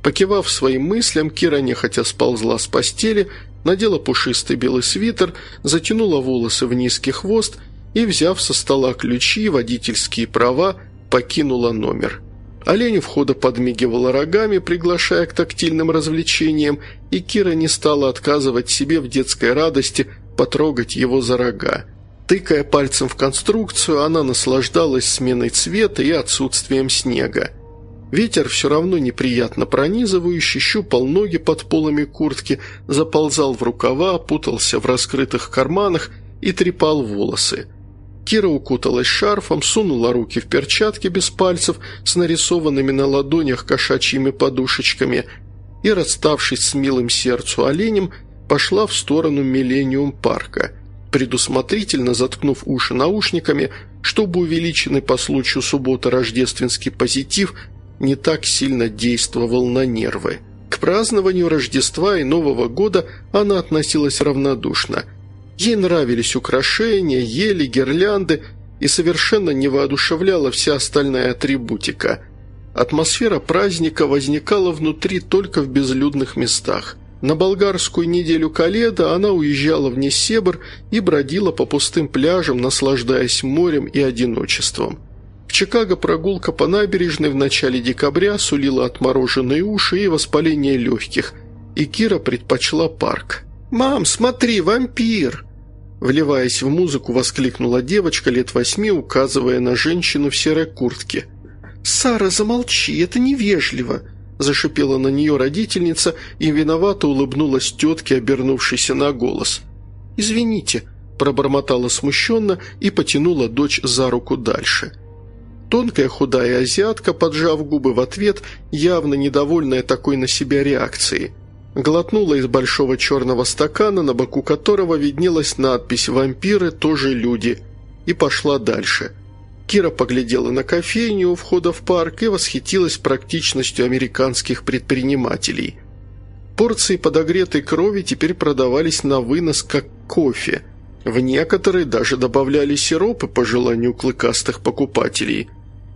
Покивав своим мыслям, Кира нехотя сползла с постели, надела пушистый белый свитер, затянула волосы в низкий хвост и, взяв со стола ключи и водительские права, покинула номер. Олень входа подмигивала рогами, приглашая к тактильным развлечениям, и Кира не стала отказывать себе в детской радости потрогать его за рога. Тыкая пальцем в конструкцию, она наслаждалась сменой цвета и отсутствием снега. Ветер все равно неприятно пронизывающий, щупал ноги под полами куртки, заползал в рукава, путался в раскрытых карманах и трепал волосы. Кира укуталась шарфом, сунула руки в перчатки без пальцев с нарисованными на ладонях кошачьими подушечками и, расставшись с милым сердцу оленем, пошла в сторону Миллениум парка – предусмотрительно заткнув уши наушниками, чтобы увеличенный по случаю субботы рождественский позитив не так сильно действовал на нервы. К празднованию Рождества и Нового года она относилась равнодушно. Ей нравились украшения, ели, гирлянды и совершенно не воодушевляла вся остальная атрибутика. Атмосфера праздника возникала внутри только в безлюдных местах – на болгарскую неделю Каледа она уезжала в Несебр и бродила по пустым пляжам, наслаждаясь морем и одиночеством. Чикаго прогулка по набережной в начале декабря сулила отмороженные уши и воспаление легких, и Кира предпочла парк. «Мам, смотри, вампир!» Вливаясь в музыку, воскликнула девочка лет восьми, указывая на женщину в серой куртке. «Сара, замолчи, это невежливо!» Зашипела на нее родительница и виновато улыбнулась тетке, обернувшейся на голос. «Извините», – пробормотала смущенно и потянула дочь за руку дальше. Тонкая худая азиатка, поджав губы в ответ, явно недовольная такой на себя реакцией, глотнула из большого черного стакана, на боку которого виднелась надпись «Вампиры тоже люди», и пошла дальше – Кира поглядела на кофейню у входа в парк и восхитилась практичностью американских предпринимателей. Порции подогретой крови теперь продавались на вынос как кофе. В некоторые даже добавляли сиропы по желанию клыкастых покупателей.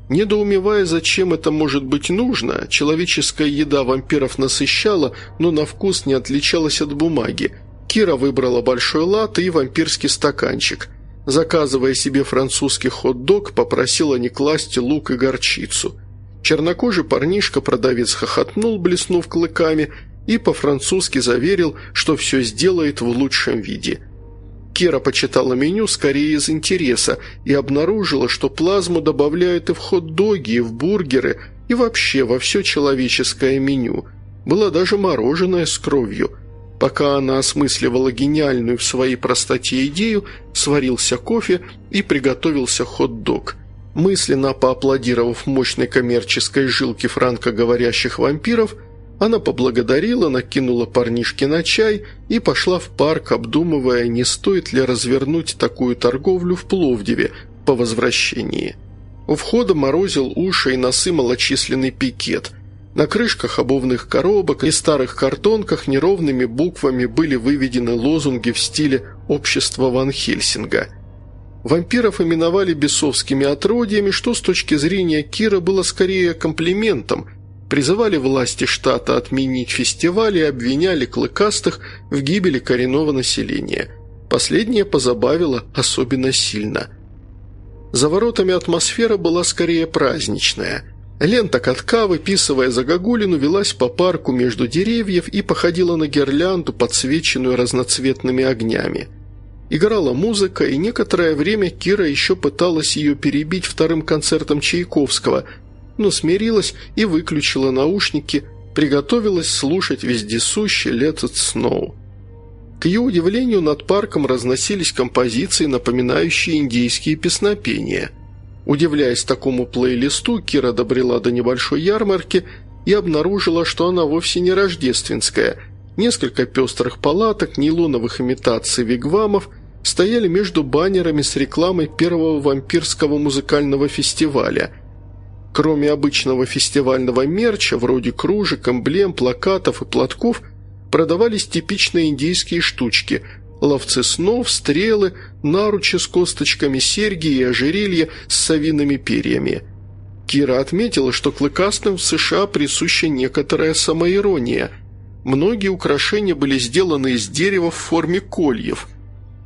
Недоумевая, зачем это может быть нужно, человеческая еда вампиров насыщала, но на вкус не отличалась от бумаги. Кира выбрала большой лат и вампирский стаканчик – Заказывая себе французский хот-дог, попросила не класть лук и горчицу. Чернокожий парнишка-продавец хохотнул, блеснув клыками, и по-французски заверил, что все сделает в лучшем виде. Кира почитала меню скорее из интереса и обнаружила, что плазму добавляют и в хот-доги, и в бургеры, и вообще во все человеческое меню. Было даже мороженое с кровью – Пока она осмысливала гениальную в своей простоте идею, сварился кофе и приготовился хот-дог. Мысленно поаплодировав мощной коммерческой жилке франкоговорящих вампиров, она поблагодарила, накинула парнишке на чай и пошла в парк, обдумывая, не стоит ли развернуть такую торговлю в Пловдиве по возвращении. У входа морозил уши и носы малочисленный пикет – на крышках обувных коробок и старых картонках неровными буквами были выведены лозунги в стиле «Общество Ван Хельсинга». Вампиров именовали бесовскими отродьями, что с точки зрения Кира было скорее комплиментом. Призывали власти штата отменить фестиваль и обвиняли клыкастых в гибели коренного населения. Последнее позабавило особенно сильно. За воротами атмосфера была скорее праздничная – Лента катка, выписывая загогулину, велась по парку между деревьев и походила на гирлянду, подсвеченную разноцветными огнями. Играла музыка, и некоторое время Кира еще пыталась ее перебить вторым концертом Чайковского, но смирилась и выключила наушники, приготовилась слушать вездесущий «Let it snow». К ее удивлению, над парком разносились композиции, напоминающие индийские песнопения – Удивляясь такому плейлисту, Кира добрела до небольшой ярмарки и обнаружила, что она вовсе не рождественская. Несколько пестрых палаток, нейлоновых имитаций вигвамов стояли между баннерами с рекламой первого вампирского музыкального фестиваля. Кроме обычного фестивального мерча, вроде кружек, эмблем, плакатов и платков, продавались типичные индийские штучки – ловцы снов, стрелы, наручи с косточками, серьги и ожерелья с совиными перьями. Кира отметила, что клыкастым в США присуща некоторая самоирония. Многие украшения были сделаны из дерева в форме кольев.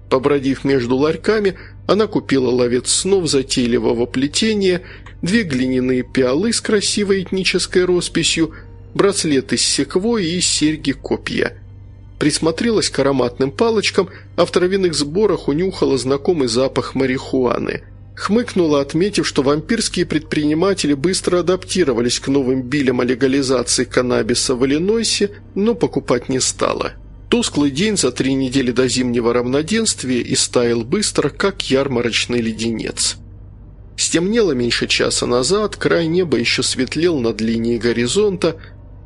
Побродив между ларьками, она купила ловец снов затейливого плетения, две глиняные пиалы с красивой этнической росписью, браслет из секвой и серьги-копья – присмотрелась к ароматным палочкам, а в травяных сборах унюхала знакомый запах марихуаны. Хмыкнула, отметив, что вампирские предприниматели быстро адаптировались к новым билям о легализации каннабиса в Иллинойсе, но покупать не стала. Тусклый день за три недели до зимнего равноденствия и стаял быстро, как ярмарочный леденец. Стемнело меньше часа назад, край неба еще светлел над линией горизонта,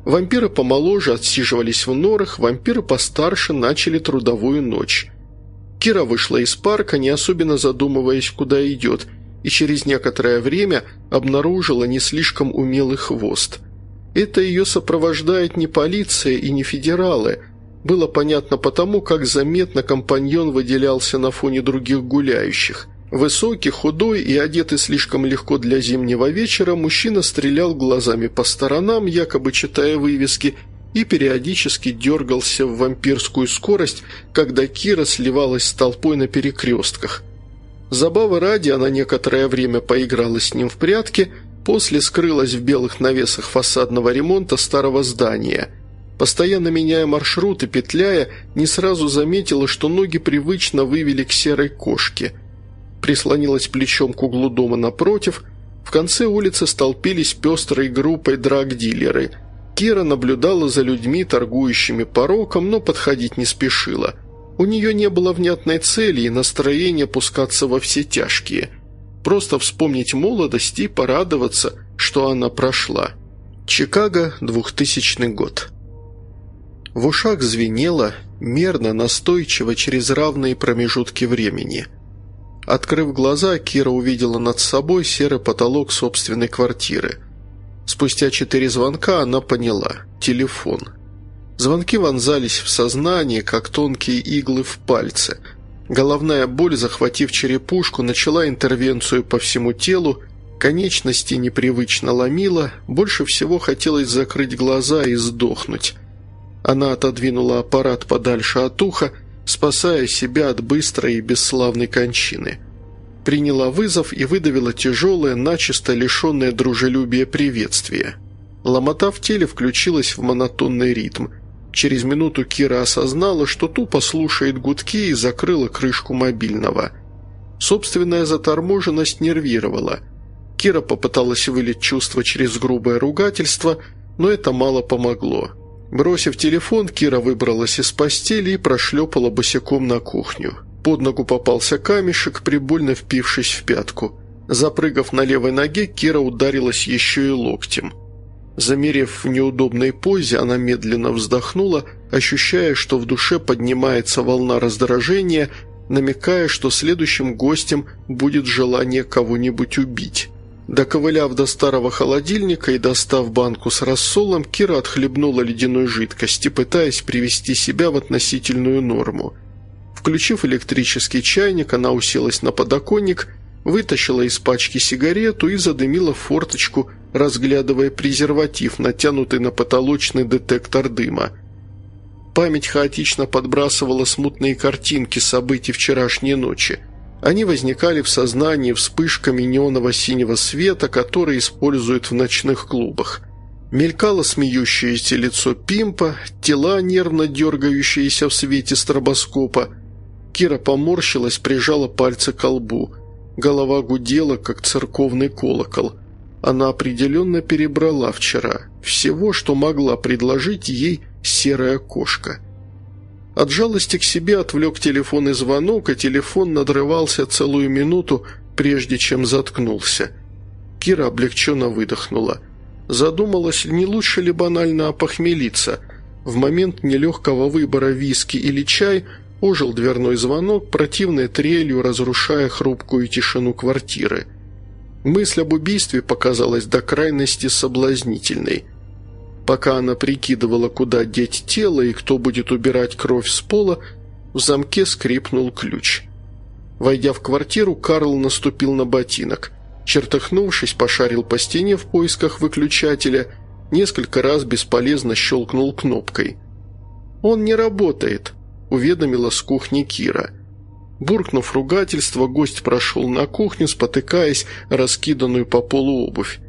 Вампиры помоложе отсиживались в норах, вампиры постарше начали трудовую ночь. Кира вышла из парка, не особенно задумываясь, куда идет, и через некоторое время обнаружила не слишком умелый хвост. Это ее сопровождает не полиция и не федералы. Было понятно потому, как заметно компаньон выделялся на фоне других гуляющих – Высокий, худой и одетый слишком легко для зимнего вечера, мужчина стрелял глазами по сторонам, якобы читая вывески, и периодически дергался в вампирскую скорость, когда Кира сливалась с толпой на перекрестках. Забавы ради она некоторое время поиграла с ним в прятки, после скрылась в белых навесах фасадного ремонта старого здания. Постоянно меняя маршрут и петляя, не сразу заметила, что ноги привычно вывели к серой кошке – прислонилась плечом к углу дома напротив. В конце улицы столпились пестрой группой драг-дилеры. Кира наблюдала за людьми, торгующими пороком, но подходить не спешила. У нее не было внятной цели и настроения пускаться во все тяжкие. Просто вспомнить молодость и порадоваться, что она прошла. Чикаго, 2000 год. В ушах звенело, мерно, настойчиво, через равные промежутки времени – Открыв глаза, Кира увидела над собой серый потолок собственной квартиры. Спустя четыре звонка она поняла – телефон. Звонки вонзались в сознание, как тонкие иглы в пальце. Головная боль, захватив черепушку, начала интервенцию по всему телу, конечности непривычно ломила, больше всего хотелось закрыть глаза и сдохнуть. Она отодвинула аппарат подальше от уха – спасая себя от быстрой и бесславной кончины. Приняла вызов и выдавила тяжелое, начисто лишенное дружелюбия приветствие. Ломота в теле включилась в монотонный ритм. Через минуту Кира осознала, что тупо слушает гудки и закрыла крышку мобильного. Собственная заторможенность нервировала. Кира попыталась вылить чувство через грубое ругательство, но это мало помогло. Бросив телефон, Кира выбралась из постели и прошлепала босиком на кухню. Под ногу попался камешек, прибольно впившись в пятку. Запрыгав на левой ноге, Кира ударилась еще и локтем. Замерев в неудобной позе, она медленно вздохнула, ощущая, что в душе поднимается волна раздражения, намекая, что следующим гостем будет желание кого-нибудь убить. Доковыляв до старого холодильника и достав банку с рассолом, Кира отхлебнула ледяной жидкости, пытаясь привести себя в относительную норму. Включив электрический чайник, она уселась на подоконник, вытащила из пачки сигарету и задымила форточку, разглядывая презерватив, натянутый на потолочный детектор дыма. Память хаотично подбрасывала смутные картинки событий вчерашней ночи – они возникали в сознании вспышками неоново-синего света, который используют в ночных клубах. Мелькало смеющееся лицо Пимпа, тела, нервно дергающиеся в свете стробоскопа. Кира поморщилась, прижала пальцы к лбу. Голова гудела, как церковный колокол. Она определенно перебрала вчера. Всего, что могла предложить ей серая кошка – от жалости к себе отвлек телефонный звонок, а телефон надрывался целую минуту, прежде чем заткнулся. Кира облегченно выдохнула. Задумалась, не лучше ли банально опохмелиться. В момент нелегкого выбора виски или чай ожил дверной звонок, противной трелью разрушая хрупкую тишину квартиры. Мысль об убийстве показалась до крайности соблазнительной – Пока она прикидывала, куда деть тело и кто будет убирать кровь с пола, в замке скрипнул ключ. Войдя в квартиру, Карл наступил на ботинок. Чертыхнувшись, пошарил по стене в поисках выключателя, несколько раз бесполезно щелкнул кнопкой. «Он не работает», – уведомила с кухни Кира. Буркнув ругательство, гость прошел на кухню, спотыкаясь раскиданную по полу обувь.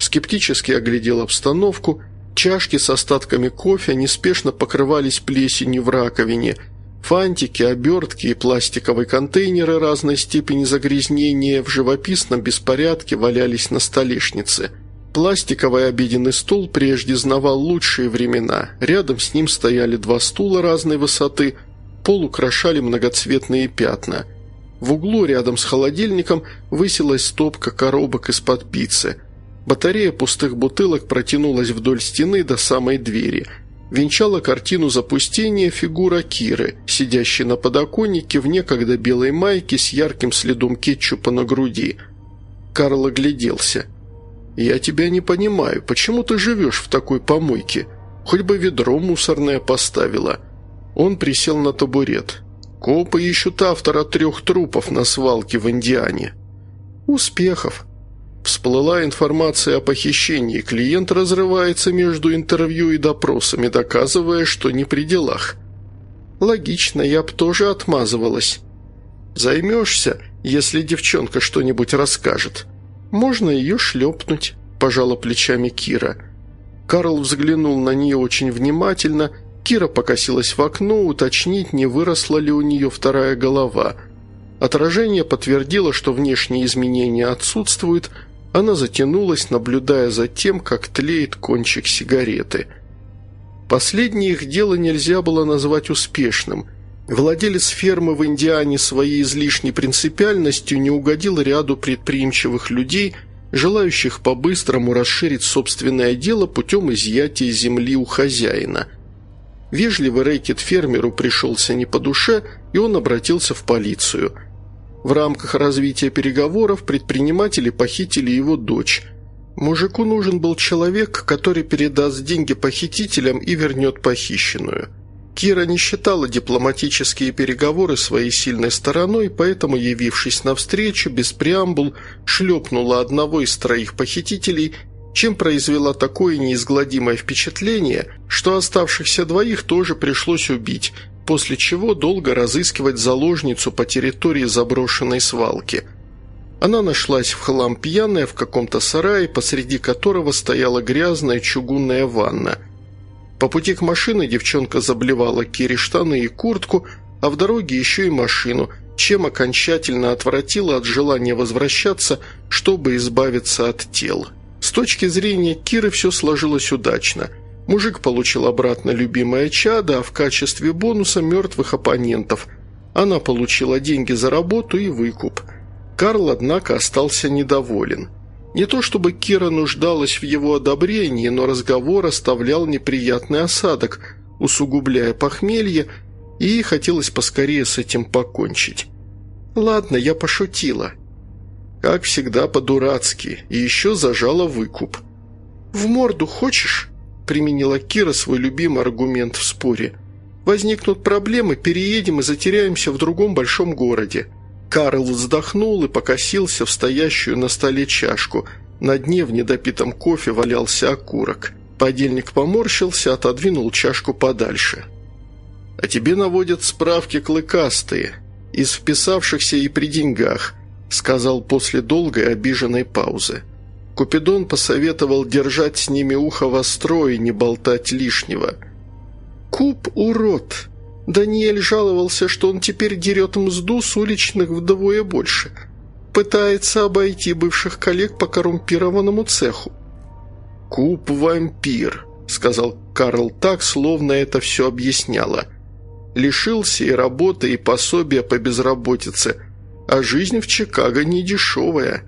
Скептически оглядел обстановку – Чашки с остатками кофе неспешно покрывались плесенью в раковине. Фантики, обертки и пластиковые контейнеры разной степени загрязнения в живописном беспорядке валялись на столешнице. Пластиковый обеденный стол прежде знавал лучшие времена. Рядом с ним стояли два стула разной высоты, пол украшали многоцветные пятна. В углу рядом с холодильником высилась стопка коробок из-под пиццы – Батарея пустых бутылок протянулась вдоль стены до самой двери. Венчала картину запустения фигура Киры, сидящей на подоконнике в некогда белой майке с ярким следом кетчупа на груди. Карл огляделся. «Я тебя не понимаю, почему ты живешь в такой помойке? Хоть бы ведро мусорное поставила». Он присел на табурет. «Копы ищут автора трех трупов на свалке в Индиане». «Успехов», Всплыла информация о похищении. Клиент разрывается между интервью и допросами, доказывая, что не при делах. Логично, я б тоже отмазывалась. Займешься, если девчонка что-нибудь расскажет. Можно ее шлепнуть, пожала плечами Кира. Карл взглянул на нее очень внимательно. Кира покосилась в окно, уточнить, не выросла ли у нее вторая голова. Отражение подтвердило, что внешние изменения отсутствуют – она затянулась, наблюдая за тем, как тлеет кончик сигареты. Последнее их дело нельзя было назвать успешным. Владелец фермы в Индиане своей излишней принципиальностью не угодил ряду предприимчивых людей, желающих по-быстрому расширить собственное дело путем изъятия земли у хозяина. Вежливый рэкет фермеру пришелся не по душе, и он обратился в полицию – в рамках развития переговоров предприниматели похитили его дочь. Мужику нужен был человек, который передаст деньги похитителям и вернет похищенную. Кира не считала дипломатические переговоры своей сильной стороной, поэтому, явившись навстречу, без преамбул, шлепнула одного из троих похитителей, чем произвела такое неизгладимое впечатление, что оставшихся двоих тоже пришлось убить – после чего долго разыскивать заложницу по территории заброшенной свалки. Она нашлась в хлам пьяная в каком-то сарае, посреди которого стояла грязная чугунная ванна. По пути к машине девчонка заблевала Кире штаны и куртку, а в дороге еще и машину, чем окончательно отвратила от желания возвращаться, чтобы избавиться от тел. С точки зрения Киры все сложилось удачно – Мужик получил обратно любимое чадо, а в качестве бонуса мертвых оппонентов. Она получила деньги за работу и выкуп. Карл, однако, остался недоволен. Не то чтобы Кира нуждалась в его одобрении, но разговор оставлял неприятный осадок, усугубляя похмелье, и хотелось поскорее с этим покончить. «Ладно, я пошутила». Как всегда, по-дурацки, и еще зажала выкуп. «В морду хочешь?» Применила Кира свой любимый аргумент в споре. «Возникнут проблемы, переедем и затеряемся в другом большом городе». Карл вздохнул и покосился в стоящую на столе чашку. На дне в недопитом кофе валялся окурок. Подельник поморщился, отодвинул чашку подальше. «А тебе наводят справки клыкастые, из вписавшихся и при деньгах», сказал после долгой обиженной паузы. Купидон посоветовал держать с ними ухо востро и не болтать лишнего. «Куп – урод!» Даниэль жаловался, что он теперь дерет мзду с уличных вдвое больше. Пытается обойти бывших коллег по коррумпированному цеху. «Куп – вампир», – сказал Карл так, словно это все объясняло. Лишился и работы, и пособия по безработице, а жизнь в Чикаго не дешевая –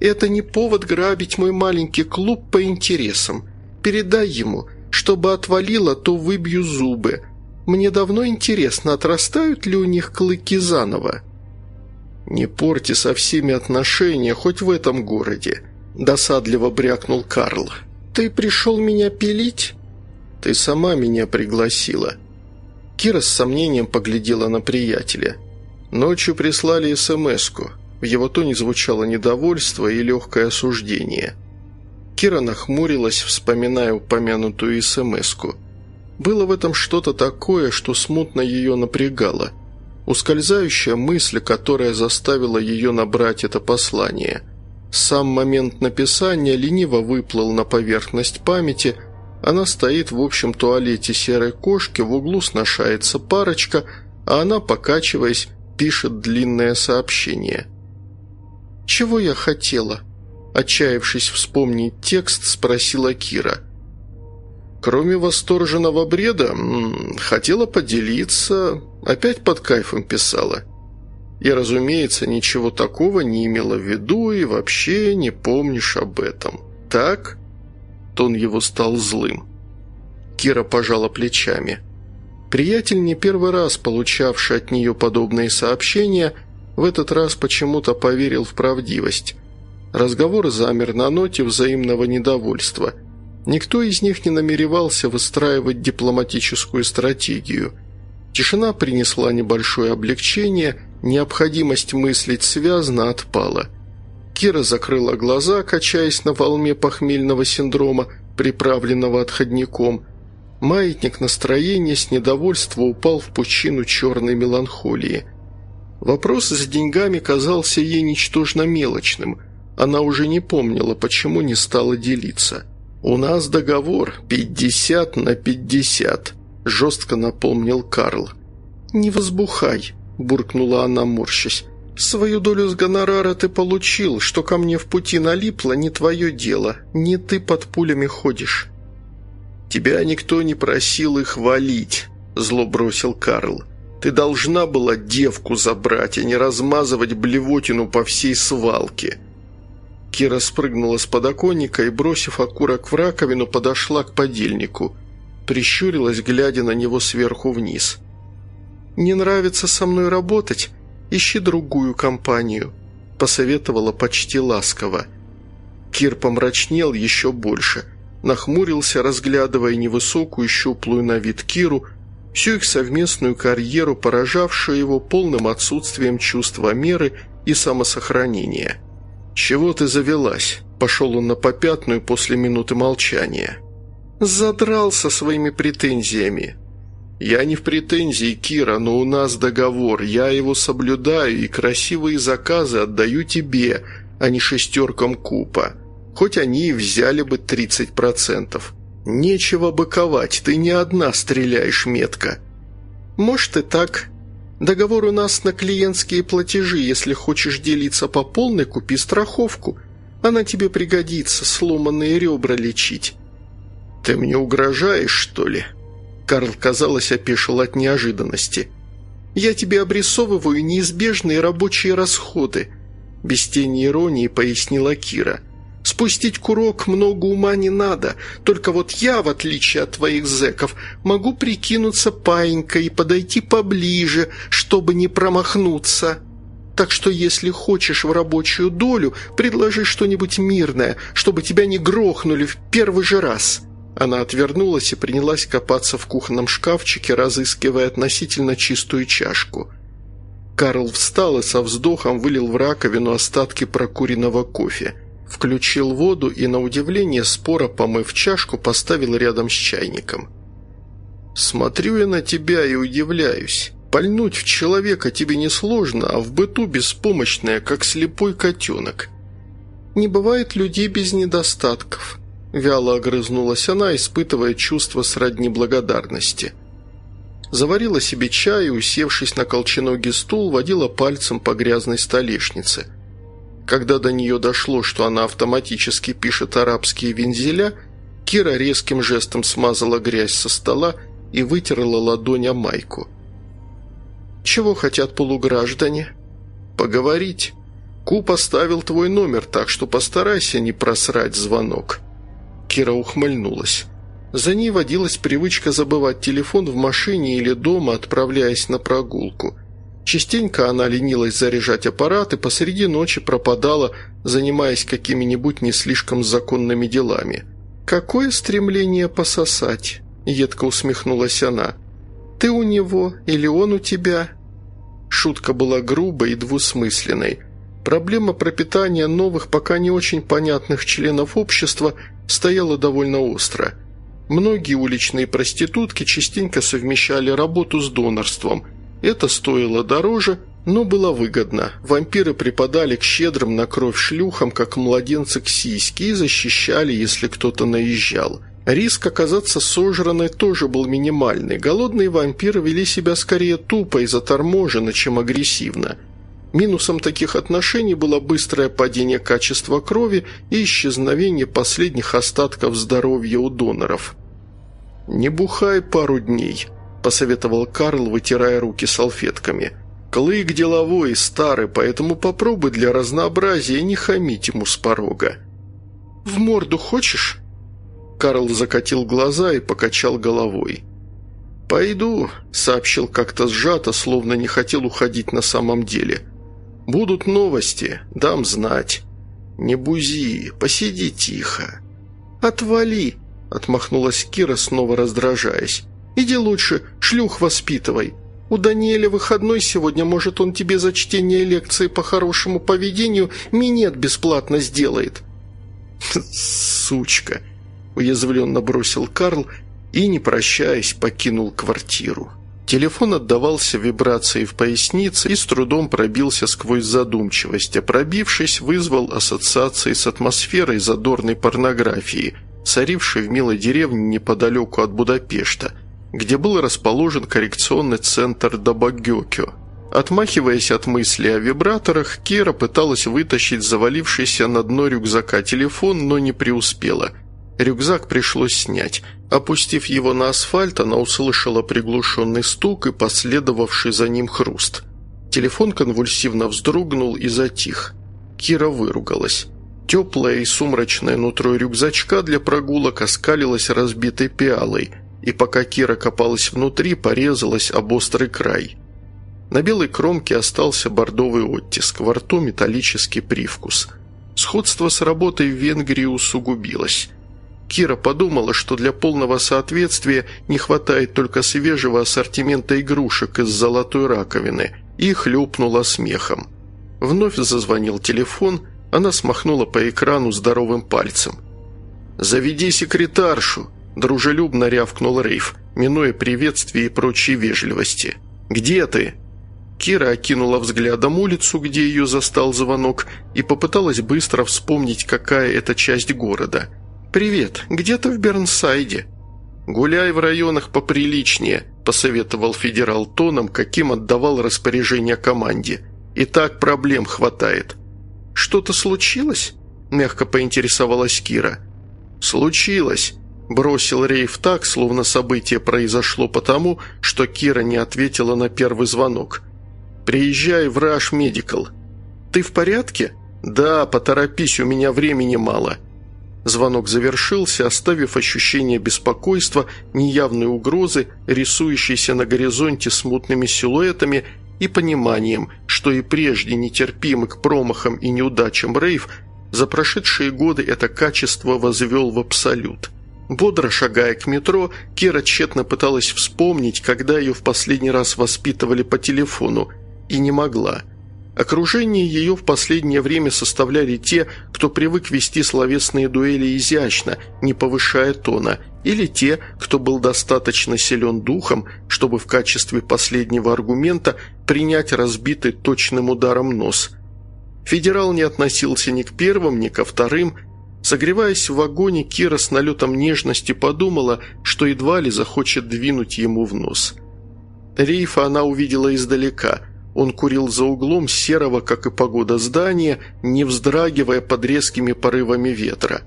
это не повод грабить мой маленький клуб по интересам. Передай ему, чтобы отвалило, то выбью зубы. Мне давно интересно, отрастают ли у них клыки заново». «Не порти со всеми отношения, хоть в этом городе», – досадливо брякнул Карл. «Ты пришел меня пилить?» «Ты сама меня пригласила». Кира с сомнением поглядела на приятеля. «Ночью прислали СМС-ку. В его тоне звучало недовольство и легкое осуждение. Кира нахмурилась, вспоминая упомянутую СМС-ку. Было в этом что-то такое, что смутно ее напрягало. Ускользающая мысль, которая заставила ее набрать это послание. Сам момент написания лениво выплыл на поверхность памяти. Она стоит в общем туалете серой кошки, в углу сношается парочка, а она, покачиваясь, пишет длинное сообщение – «Чего я хотела?» Отчаявшись вспомнить текст, спросила Кира. Кроме восторженного бреда, хотела поделиться, опять под кайфом писала. И, разумеется, ничего такого не имела в виду и вообще не помнишь об этом. Так?» Тон его стал злым. Кира пожала плечами. Приятель, не первый раз получавший от нее подобные сообщения, в этот раз почему-то поверил в правдивость. Разговор замер на ноте взаимного недовольства. Никто из них не намеревался выстраивать дипломатическую стратегию. Тишина принесла небольшое облегчение, необходимость мыслить связно отпала. Кира закрыла глаза, качаясь на волме похмельного синдрома, приправленного отходником. Маятник настроения с недовольства упал в пучину черной меланхолии – Вопрос с деньгами казался ей ничтожно мелочным. Она уже не помнила, почему не стала делиться. «У нас договор 50 на 50», – жестко напомнил Карл. «Не возбухай», – буркнула она, морщась. «Свою долю с гонорара ты получил, что ко мне в пути налипло, не твое дело, не ты под пулями ходишь». «Тебя никто не просил их валить», – зло бросил Карл. Ты должна была девку забрать, а не размазывать блевотину по всей свалке». Кира спрыгнула с подоконника и, бросив окурок в раковину, подошла к подельнику. Прищурилась, глядя на него сверху вниз. «Не нравится со мной работать? Ищи другую компанию», – посоветовала почти ласково. Кир помрачнел еще больше, нахмурился, разглядывая невысокую щуплую на вид Киру, всю их совместную карьеру, поражавшую его полным отсутствием чувства меры и самосохранения. «Чего ты завелась?» – пошел он на попятную после минуты молчания. «Задрался своими претензиями». «Я не в претензии, Кира, но у нас договор, я его соблюдаю и красивые заказы отдаю тебе, а не шестеркам купа. Хоть они и взяли бы 30%. «Нечего быковать, ты не одна стреляешь метко». «Может и так. Договор у нас на клиентские платежи. Если хочешь делиться по полной, купи страховку. Она тебе пригодится, сломанные ребра лечить». «Ты мне угрожаешь, что ли?» Карл, казалось, опешил от неожиданности. «Я тебе обрисовываю неизбежные рабочие расходы», без тени иронии пояснила Кира. «Спустить курок много ума не надо, только вот я, в отличие от твоих зэков, могу прикинуться паинькой и подойти поближе, чтобы не промахнуться. Так что если хочешь в рабочую долю, предложи что-нибудь мирное, чтобы тебя не грохнули в первый же раз». Она отвернулась и принялась копаться в кухонном шкафчике, разыскивая относительно чистую чашку – Карл встал и со вздохом вылил в раковину остатки прокуренного кофе. Включил воду и, на удивление, споро помыв чашку, поставил рядом с чайником. «Смотрю я на тебя и удивляюсь. Пальнуть в человека тебе несложно, а в быту беспомощная, как слепой котенок. Не бывает людей без недостатков», – вяло огрызнулась она, испытывая чувство сродни благодарности – заварила себе чай и, усевшись на колченогий стул, водила пальцем по грязной столешнице. Когда до нее дошло, что она автоматически пишет арабские вензеля, Кира резким жестом смазала грязь со стола и вытерла ладонь о майку. «Чего хотят полуграждане?» «Поговорить. Ку поставил твой номер, так что постарайся не просрать звонок». Кира ухмыльнулась. За ней водилась привычка забывать телефон в машине или дома, отправляясь на прогулку. Частенько она ленилась заряжать аппарат и посреди ночи пропадала, занимаясь какими-нибудь не слишком законными делами. «Какое стремление пососать?» – едко усмехнулась она. «Ты у него или он у тебя?» Шутка была грубой и двусмысленной. Проблема пропитания новых, пока не очень понятных членов общества стояла довольно остро – Многие уличные проститутки частенько совмещали работу с донорством. Это стоило дороже, но было выгодно. Вампиры припадали к щедрым на кровь шлюхам, как младенцы к сиське, и защищали, если кто-то наезжал. Риск оказаться сожранной тоже был минимальный. Голодные вампиры вели себя скорее тупо и заторможенно, чем агрессивно – Минусом таких отношений было быстрое падение качества крови и исчезновение последних остатков здоровья у доноров. «Не бухай пару дней», – посоветовал Карл, вытирая руки салфетками. «Клык деловой и старый, поэтому попробуй для разнообразия не хамить ему с порога». «В морду хочешь?» Карл закатил глаза и покачал головой. «Пойду», – сообщил как-то сжато, словно не хотел уходить на самом деле – Будут новости, дам знать. Не бузи, посиди тихо». «Отвали!» – отмахнулась Кира, снова раздражаясь. «Иди лучше, шлюх воспитывай. У Даниэля выходной сегодня, может, он тебе за чтение лекции по хорошему поведению минет бесплатно сделает». «Сучка!» – уязвленно бросил Карл и, не прощаясь, покинул квартиру. Телефон отдавался вибрацией в пояснице и с трудом пробился сквозь задумчивость, а пробившись, вызвал ассоциации с атмосферой задорной порнографии, царившей в милой деревне неподалеку от Будапешта, где был расположен коррекционный центр Дабагёкё. Отмахиваясь от мысли о вибраторах, Кира пыталась вытащить завалившийся на дно рюкзака телефон, но не преуспела. Рюкзак пришлось снять – Опустив его на асфальт, она услышала приглушенный стук и последовавший за ним хруст. Телефон конвульсивно вздрогнул и затих. Кира выругалась. Теплое и сумрачное нутро рюкзачка для прогулок оскалилось разбитой пиалой, и пока Кира копалась внутри, порезалась об острый край. На белой кромке остался бордовый оттиск, во рту металлический привкус. Сходство с работой в Венгрии усугубилось. Кира подумала, что для полного соответствия не хватает только свежего ассортимента игрушек из золотой раковины, и хлюпнула смехом. Вновь зазвонил телефон, она смахнула по экрану здоровым пальцем. «Заведи секретаршу!» – дружелюбно рявкнул Рейв, минуя приветствие и прочие вежливости. «Где ты?» Кира окинула взглядом улицу, где ее застал звонок, и попыталась быстро вспомнить, какая это часть города – «Привет, где-то в Бернсайде». «Гуляй в районах поприличнее», – посоветовал федерал тоном, каким отдавал распоряжение команде. «И так проблем хватает». «Что-то случилось?» – мягко поинтересовалась Кира. «Случилось. Бросил Рейв так, словно событие произошло потому, что Кира не ответила на первый звонок. «Приезжай в Rush Medical». «Ты в порядке?» «Да, поторопись, у меня времени мало». Звонок завершился, оставив ощущение беспокойства, неявной угрозы, рисующейся на горизонте смутными силуэтами и пониманием, что и прежде нетерпимый к промахам и неудачам Рейв за прошедшие годы это качество возвел в абсолют. Бодро шагая к метро, Кира тщетно пыталась вспомнить, когда ее в последний раз воспитывали по телефону, и не могла. Окружение ее в последнее время составляли те, кто привык вести словесные дуэли изящно, не повышая тона, или те, кто был достаточно силен духом, чтобы в качестве последнего аргумента принять разбитый точным ударом нос. Федерал не относился ни к первым, ни ко вторым, Согреваясь в вагоне, Кира с налетом нежности подумала, что едва ли захочет двинуть ему в нос. Рейфа она увидела издалека. Он курил за углом серого, как и погода здания, не вздрагивая под резкими порывами ветра.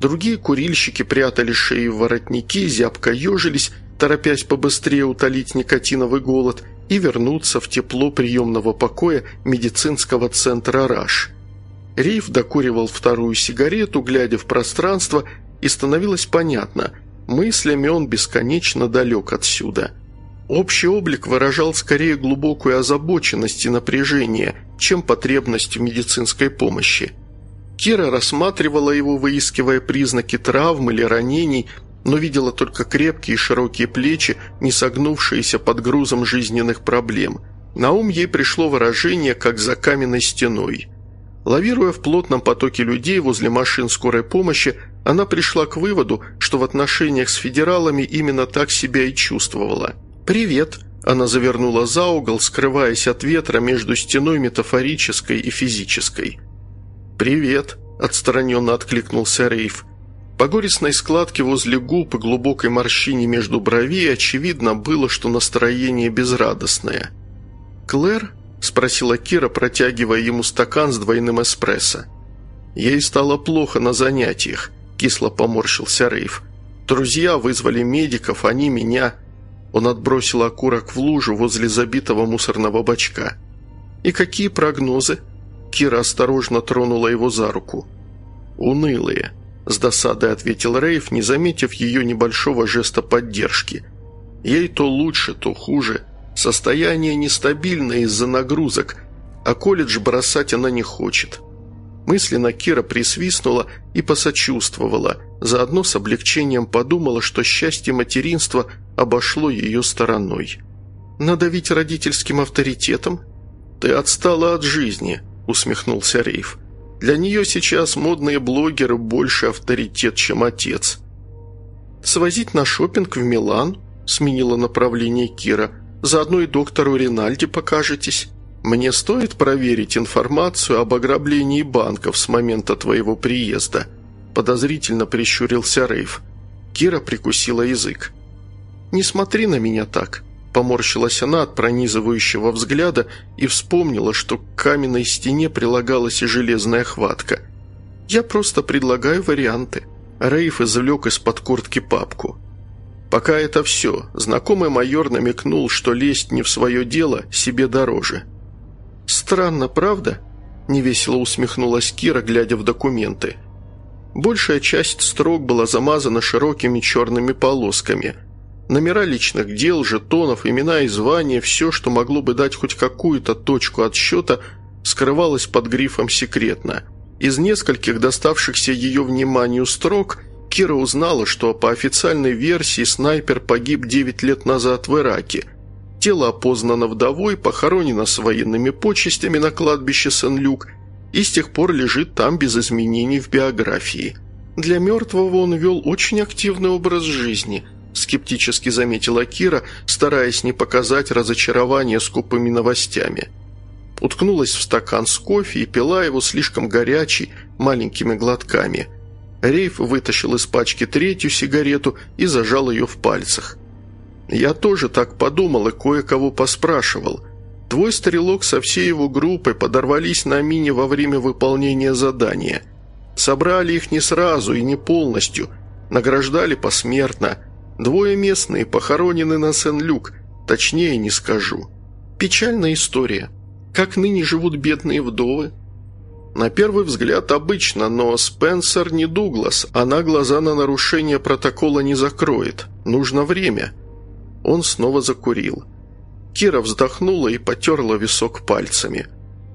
Другие курильщики прятали шеи в воротники, зябко ежились, торопясь побыстрее утолить никотиновый голод и вернуться в тепло приемного покоя медицинского центра «Раш». Рейв докуривал вторую сигарету, глядя в пространство, и становилось понятно – мыслями он бесконечно далек отсюда. Общий облик выражал скорее глубокую озабоченность и напряжение, чем потребность в медицинской помощи. Кира рассматривала его, выискивая признаки травм или ранений, но видела только крепкие широкие плечи, не согнувшиеся под грузом жизненных проблем. На ум ей пришло выражение, как за каменной стеной – Лавируя в плотном потоке людей возле машин скорой помощи, она пришла к выводу, что в отношениях с федералами именно так себя и чувствовала. «Привет!» – она завернула за угол, скрываясь от ветра между стеной метафорической и физической. «Привет!» – отстраненно откликнулся Рейв. По горестной складке возле губ и глубокой морщине между бровей очевидно было, что настроение безрадостное. «Клэр?» – спросила Кира, протягивая ему стакан с двойным эспрессо. Ей стало плохо на занятиях, кисло поморщился Рейв. Друзья вызвали медиков, они меня. Он отбросил окурок в лужу возле забитого мусорного бачка. «И какие прогнозы?» Кира осторожно тронула его за руку. «Унылые», – с досадой ответил Рейв, не заметив ее небольшого жеста поддержки. «Ей то лучше, то хуже. Состояние нестабильное из-за нагрузок, а колледж бросать она не хочет. Мысленно Кира присвистнула и посочувствовала, заодно с облегчением подумала, что счастье материнства обошло ее стороной. «Надавить родительским авторитетом?» «Ты отстала от жизни», – усмехнулся Рейв. «Для нее сейчас модные блогеры больше авторитет, чем отец». «Свозить на шопинг в Милан?» – сменила направление Кира – Заодно и доктору Ринальди покажетесь. Мне стоит проверить информацию об ограблении банков с момента твоего приезда?» Подозрительно прищурился Рейв. Кира прикусила язык. «Не смотри на меня так», – поморщилась она от пронизывающего взгляда и вспомнила, что к каменной стене прилагалась и железная хватка. «Я просто предлагаю варианты». Рейв извлек из-под куртки папку. Пока это все, знакомый майор намекнул, что лезть не в свое дело себе дороже. «Странно, правда?» – невесело усмехнулась Кира, глядя в документы. Большая часть строк была замазана широкими черными полосками. Номера личных дел, жетонов, имена и звания – все, что могло бы дать хоть какую-то точку отсчета, скрывалось под грифом «секретно». Из нескольких доставшихся ее вниманию строк – Кира узнала, что по официальной версии снайпер погиб 9 лет назад в Ираке. Тело опознано вдовой, похоронено с военными почестями на кладбище Сен-Люк и с тех пор лежит там без изменений в биографии. Для мертвого он вел очень активный образ жизни – скептически заметила Кира, стараясь не показать разочарование скупыми новостями. Уткнулась в стакан с кофе и пила его слишком горячий, маленькими глотками – Рейф вытащил из пачки третью сигарету и зажал ее в пальцах. «Я тоже так подумал и кое-кого поспрашивал. Твой стрелок со всей его группой подорвались на мине во время выполнения задания. Собрали их не сразу и не полностью, Награждали посмертно. Двое местные похоронены на Сен-Люк, точнее не скажу. Печальная история. Как ныне живут бедные вдовы? На первый взгляд обычно, но Спенсер не Дуглас, она глаза на нарушение протокола не закроет. Нужно время. Он снова закурил. Кира вздохнула и потерла висок пальцами.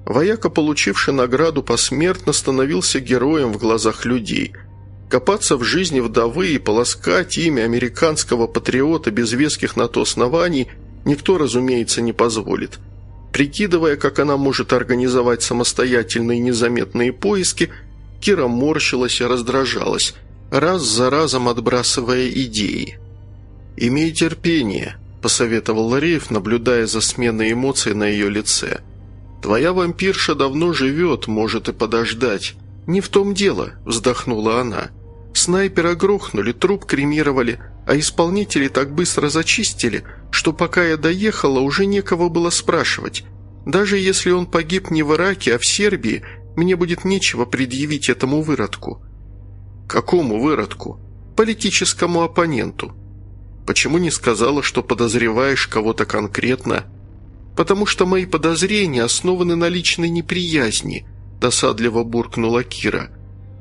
Вояка, получивший награду посмертно, становился героем в глазах людей. Копаться в жизни вдовы и полоскать имя американского патриота без веских на то оснований никто, разумеется, не позволит. Прикидывая, как она может организовать самостоятельные незаметные поиски, Кира морщилась и раздражалась, раз за разом отбрасывая идеи. «Имей терпение», – посоветовал Лареев, наблюдая за сменой эмоций на ее лице. «Твоя вампирша давно живет, может и подождать». «Не в том дело», – вздохнула она. «Снайпера грохнули, труп кремировали, а исполнители так быстро зачистили, что пока я доехала, уже некого было спрашивать. Даже если он погиб не в Ираке, а в Сербии, мне будет нечего предъявить этому выродку». «Какому выродку?» «Политическому оппоненту». Почему не сказала, что подозреваешь кого-то конкретно? Потому что мои подозрения основаны на личной неприязни, досадливо буркнула Кира.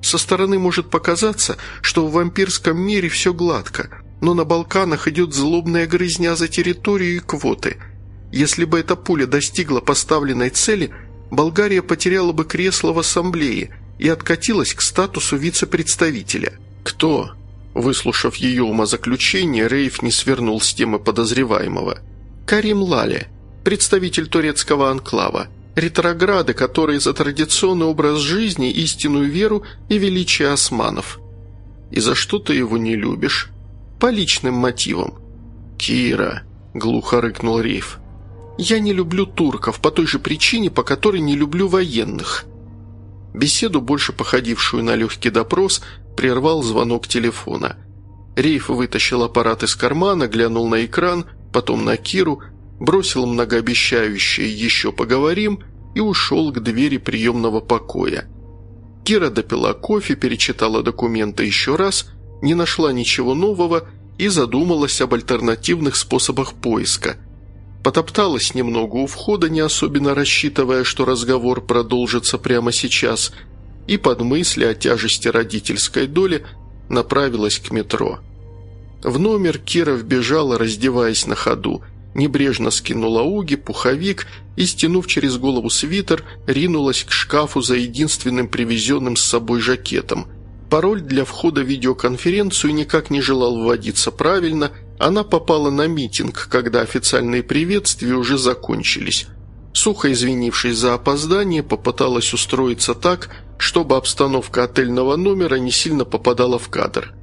Со стороны может показаться, что в вампирском мире все гладко, но на Балканах идет злобная грызня за территорию и квоты. Если бы эта пуля достигла поставленной цели, Болгария потеряла бы кресло в ассамблее и откатилась к статусу вице-представителя. Кто? Выслушав ее умозаключение, Рейф не свернул с темы подозреваемого. Карим Лале, представитель турецкого анклава, ретрограды, которые за традиционный образ жизни, истинную веру и величие османов. И за что ты его не любишь? По личным мотивам. «Кира», – глухо рыкнул Рейф, – «я не люблю турков по той же причине, по которой не люблю военных». Беседу, больше походившую на легкий допрос, прервал звонок телефона. Рейф вытащил аппарат из кармана, глянул на экран, потом на Киру, бросил многообещающее «еще поговорим» и ушел к двери приемного покоя. Кира допила кофе, перечитала документы еще раз, не нашла ничего нового и задумалась об альтернативных способах поиска. Потопталась немного у входа, не особенно рассчитывая, что разговор продолжится прямо сейчас – и под мысли о тяжести родительской доли направилась к метро. В номер Кира вбежала, раздеваясь на ходу, небрежно скинула уги, пуховик и, стянув через голову свитер, ринулась к шкафу за единственным привезенным с собой жакетом. Пароль для входа в видеоконференцию никак не желал вводиться правильно, она попала на митинг, когда официальные приветствия уже закончились. Сухо извинившись за опоздание, попыталась устроиться так, чтобы обстановка отельного номера не сильно попадала в кадр.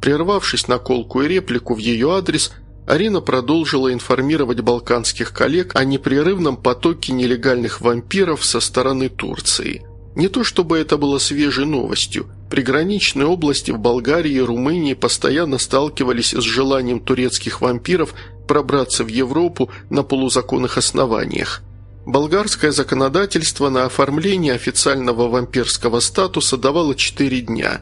Прервавшись на колкую реплику в ее адрес, Арина продолжила информировать балканских коллег о непрерывном потоке нелегальных вампиров со стороны Турции. Не то чтобы это было свежей новостью. Приграничные области в Болгарии и Румынии постоянно сталкивались с желанием турецких вампиров пробраться в Европу на полузаконных основаниях – Болгарское законодательство на оформление официального вампирского статуса давало 4 дня.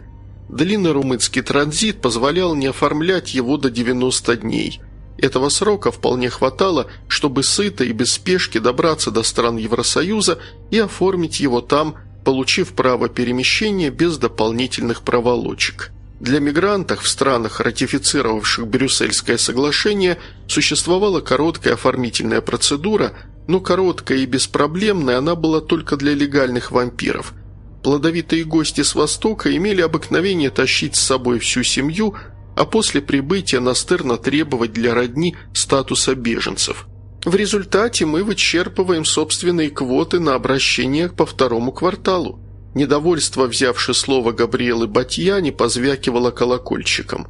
Длинный румынский транзит позволял не оформлять его до 90 дней. Этого срока вполне хватало, чтобы сыто и без спешки добраться до стран Евросоюза и оформить его там, получив право перемещения без дополнительных проволочек. Для мигрантов в странах, ратифицировавших Брюссельское соглашение, существовала короткая оформительная процедура – но короткая и беспроблемная она была только для легальных вампиров. Плодовитые гости с Востока имели обыкновение тащить с собой всю семью, а после прибытия настырно требовать для родни статуса беженцев. В результате мы вычерпываем собственные квоты на обращение по второму кварталу. Недовольство, взявшее слово Габриэлы Батьяни, позвякивало колокольчиком.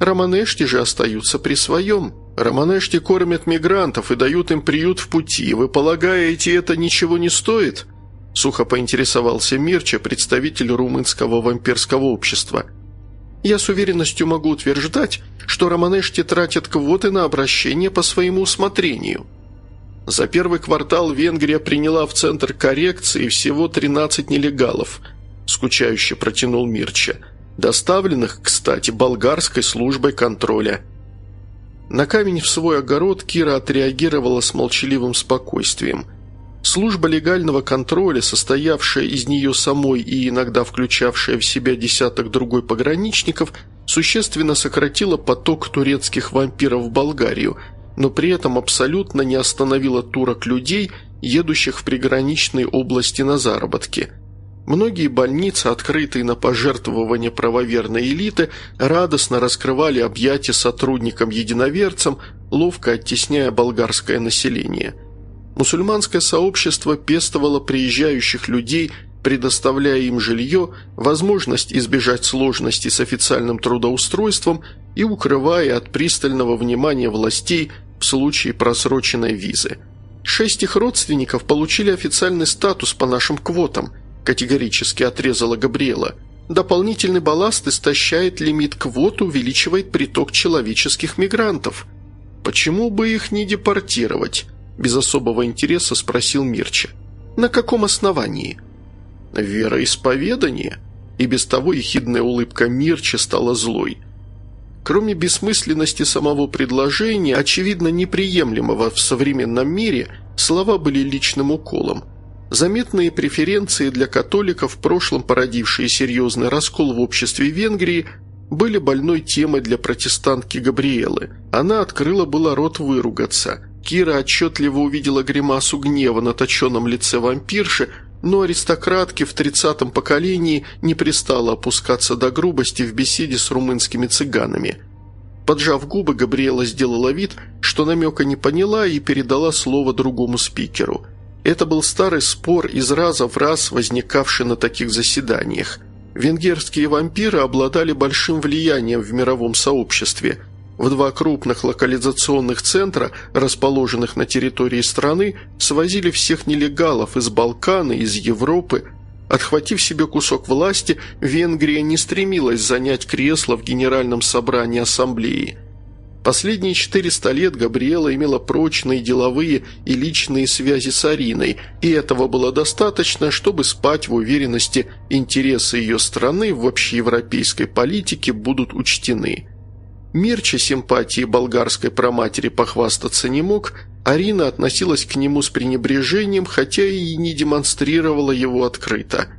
Романешти же остаются при своем – Романешти кормят мигрантов и дают им приют в пути. Вы полагаете, это ничего не стоит?» Сухо поинтересовался Мирча, представитель румынского вампирского общества. «Я с уверенностью могу утверждать, что Романешти тратят квоты на обращение по своему усмотрению. За первый квартал Венгрия приняла в центр коррекции всего 13 нелегалов», – скучающе протянул Мирча. доставленных, кстати, болгарской службой контроля. На камень в свой огород Кира отреагировала с молчаливым спокойствием. Служба легального контроля, состоявшая из нее самой и иногда включавшая в себя десяток другой пограничников, существенно сократила поток турецких вампиров в Болгарию, но при этом абсолютно не остановила турок людей, едущих в приграничные области на заработки – Многие больницы, открытые на пожертвования правоверной элиты, радостно раскрывали объятия сотрудникам-единоверцам, ловко оттесняя болгарское население. Мусульманское сообщество пестовало приезжающих людей, предоставляя им жилье, возможность избежать сложностей с официальным трудоустройством и укрывая от пристального внимания властей в случае просроченной визы. Шесть их родственников получили официальный статус по нашим квотам – категорически отрезала Габриэла. Дополнительный балласт истощает лимит квот, увеличивает приток человеческих мигрантов. Почему бы их не депортировать? Без особого интереса спросил Мирча. На каком основании? Вероисповедание. И без того ехидная улыбка Мирча стала злой. Кроме бессмысленности самого предложения, очевидно неприемлемого в современном мире, слова были личным уколом – Заметные преференции для католиков, в прошлом породившие серьезный раскол в обществе Венгрии, были больной темой для протестантки Габриэлы. Она открыла было рот выругаться. Кира отчетливо увидела гримасу гнева на точенном лице вампирши, но аристократке в тридцатом поколении не пристало опускаться до грубости в беседе с румынскими цыганами. Поджав губы, Габриэла сделала вид, что намека не поняла и передала слово другому спикеру – это был старый спор из раза в раз возникавший на таких заседаниях. Венгерские вампиры обладали большим влиянием в мировом сообществе. В два крупных локализационных центра, расположенных на территории страны, свозили всех нелегалов из Балкана, из Европы. Отхватив себе кусок власти, Венгрия не стремилась занять кресло в Генеральном собрании Ассамблеи – Последние 400 лет Габриэла имела прочные деловые и личные связи с Ариной, и этого было достаточно, чтобы спать в уверенности, интересы ее страны в общеевропейской политике будут учтены. Мерча симпатии болгарской проматери похвастаться не мог, Арина относилась к нему с пренебрежением, хотя и не демонстрировала его открыто –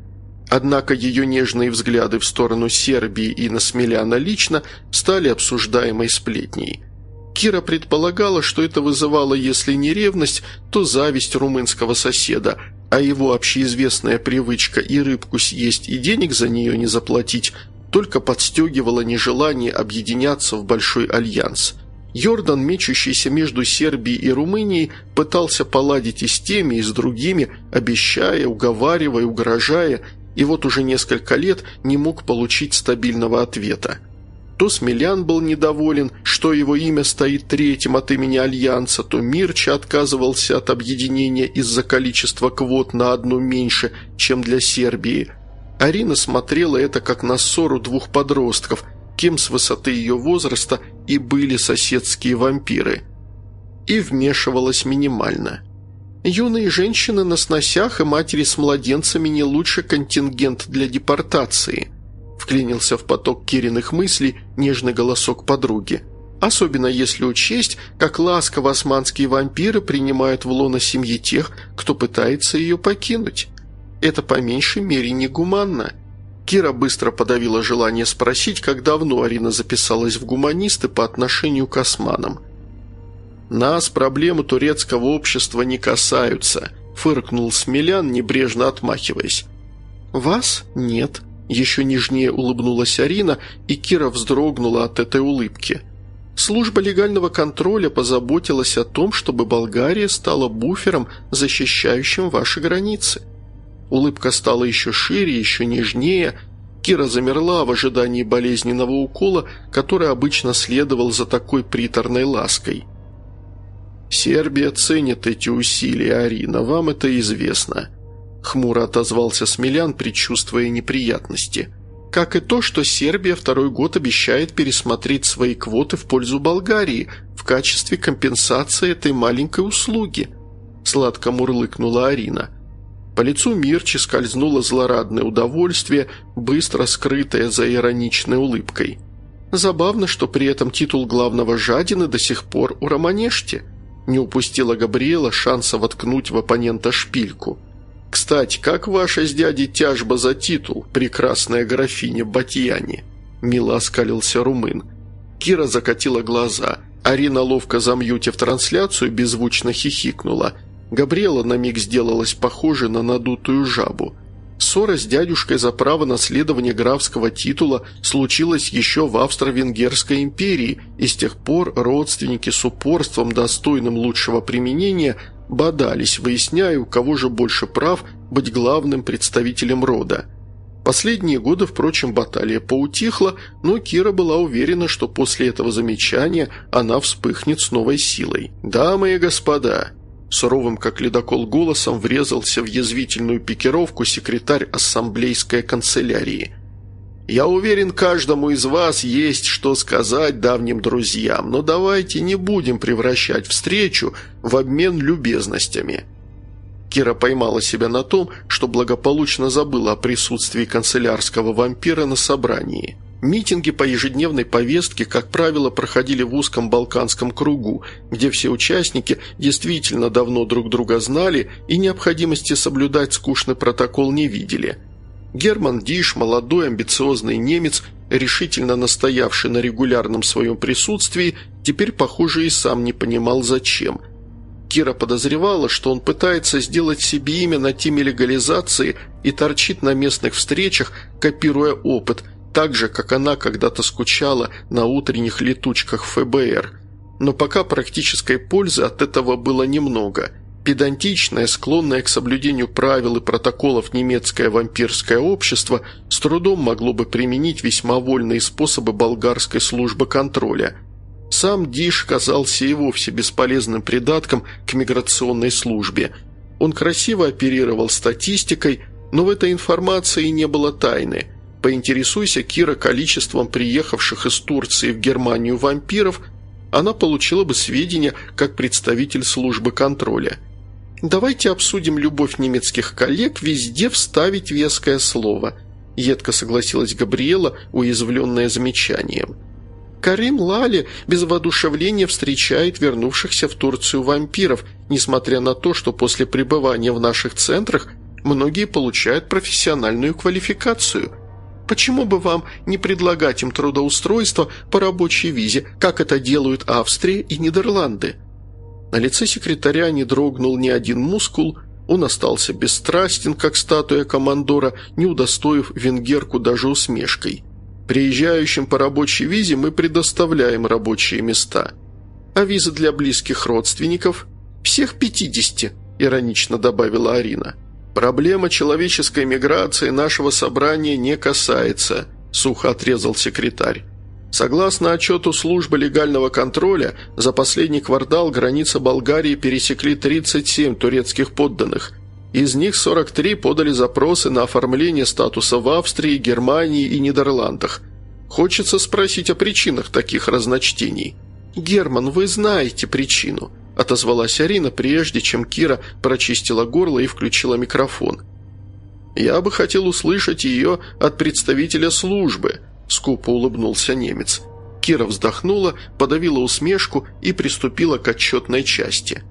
Однако ее нежные взгляды в сторону Сербии и на Смеляна лично стали обсуждаемой сплетней. Кира предполагала, что это вызывало, если не ревность, то зависть румынского соседа, а его общеизвестная привычка и рыбку съесть, и денег за нее не заплатить, только подстегивала нежелание объединяться в большой альянс. Йордан, мечущийся между Сербией и Румынией, пытался поладить и с теми, и с другими, обещая, уговаривая, угрожая – и вот уже несколько лет не мог получить стабильного ответа. То Смелян был недоволен, что его имя стоит третьим от имени Альянса, то Мирча отказывался от объединения из-за количества квот на одну меньше, чем для Сербии. Арина смотрела это как на ссору двух подростков, кем с высоты ее возраста и были соседские вампиры. И вмешивалась минимально – Юные женщины на сносях и матери с младенцами не лучше контингент для депортации», вклинился в поток Кириных мыслей нежный голосок подруги. «Особенно если учесть, как ласково османские вампиры принимают в лоно семьи тех, кто пытается ее покинуть. Это по меньшей мере негуманно». Кира быстро подавила желание спросить, как давно Арина записалась в гуманисты по отношению к османам – «Нас проблемы турецкого общества не касаются», – фыркнул Смелян, небрежно отмахиваясь. «Вас? Нет», – еще нежнее улыбнулась Арина, и Кира вздрогнула от этой улыбки. «Служба легального контроля позаботилась о том, чтобы Болгария стала буфером, защищающим ваши границы». Улыбка стала еще шире, еще нежнее. Кира замерла в ожидании болезненного укола, который обычно следовал за такой приторной лаской – «Сербия ценит эти усилия, Арина, вам это известно», – хмуро отозвался Смелян, предчувствуя неприятности. «Как и то, что Сербия второй год обещает пересмотреть свои квоты в пользу Болгарии в качестве компенсации этой маленькой услуги», – сладко мурлыкнула Арина. По лицу Мирчи скользнуло злорадное удовольствие, быстро скрытое за ироничной улыбкой. Забавно, что при этом титул главного жадины до сих пор у Романешти. Не упустила Габриэла шанса воткнуть в оппонента шпильку. «Кстати, как ваша с дядей тяжба за титул, прекрасная графиня Батьяни?» Мило оскалился румын. Кира закатила глаза. Арина, ловко замьютив трансляцию, беззвучно хихикнула. Габриэла на миг сделалась похожей на надутую жабу. Ссора с дядюшкой за право наследования графского титула случилась еще в Австро-Венгерской империи, и с тех пор родственники с упорством, достойным лучшего применения, бодались, выясняя, у кого же больше прав быть главным представителем рода. Последние годы, впрочем, баталия поутихла, но Кира была уверена, что после этого замечания она вспыхнет с новой силой. «Дамы и господа!» Суровым, как ледокол, голосом врезался в язвительную пикировку секретарь ассамблейской канцелярии. «Я уверен, каждому из вас есть что сказать давним друзьям, но давайте не будем превращать встречу в обмен любезностями». Кира поймала себя на том, что благополучно забыла о присутствии канцелярского вампира на собрании. Митинги по ежедневной повестке, как правило, проходили в узком балканском кругу, где все участники действительно давно друг друга знали и необходимости соблюдать скучный протокол не видели. Герман Диш, молодой амбициозный немец, решительно настоявший на регулярном своем присутствии, теперь, похоже, и сам не понимал зачем. Кира подозревала, что он пытается сделать себе имя на теме легализации и торчит на местных встречах, копируя опыт – так же, как она когда-то скучала на утренних летучках ФБР. Но пока практической пользы от этого было немного. Педантичное, склонное к соблюдению правил и протоколов немецкое вампирское общество с трудом могло бы применить весьма вольные способы болгарской службы контроля. Сам Диш казался и вовсе бесполезным придатком к миграционной службе. Он красиво оперировал статистикой, но в этой информации не было тайны – Поинтересуйся Кира количеством приехавших из Турции в Германию вампиров, она получила бы сведения как представитель службы контроля. «Давайте обсудим любовь немецких коллег, везде вставить веское слово», едко согласилась Габриэла, уязвленная замечанием. Карим Лали без воодушевления встречает вернувшихся в Турцию вампиров, несмотря на то, что после пребывания в наших центрах многие получают профессиональную квалификацию – Почему бы вам не предлагать им трудоустройство по рабочей визе, как это делают Австрия и Нидерланды?» На лице секретаря не дрогнул ни один мускул, он остался бесстрастен, как статуя командора, не удостоив венгерку даже усмешкой. «Приезжающим по рабочей визе мы предоставляем рабочие места. А виза для близких родственников? Всех пятидесяти», – иронично добавила Арина. «Проблема человеческой миграции нашего собрания не касается», – сухо отрезал секретарь. Согласно отчету службы легального контроля, за последний квартал границы Болгарии пересекли 37 турецких подданных. Из них 43 подали запросы на оформление статуса в Австрии, Германии и Нидерландах. Хочется спросить о причинах таких разночтений. «Герман, вы знаете причину», отозвалась Арина, прежде чем Кира прочистила горло и включила микрофон. «Я бы хотел услышать ее от представителя службы», – скупо улыбнулся немец. Кира вздохнула, подавила усмешку и приступила к отчетной части.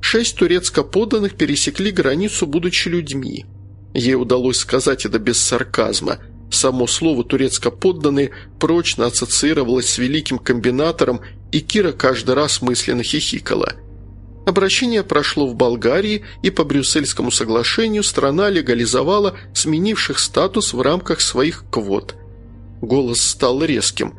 Шесть турецко-подданных пересекли границу, будучи людьми. Ей удалось сказать это без сарказма. Само слово «турецко-подданные» прочно ассоциировалось с великим комбинатором и Кира каждый раз мысленно хихикала. Обращение прошло в Болгарии, и по Брюссельскому соглашению страна легализовала сменивших статус в рамках своих квот. Голос стал резким.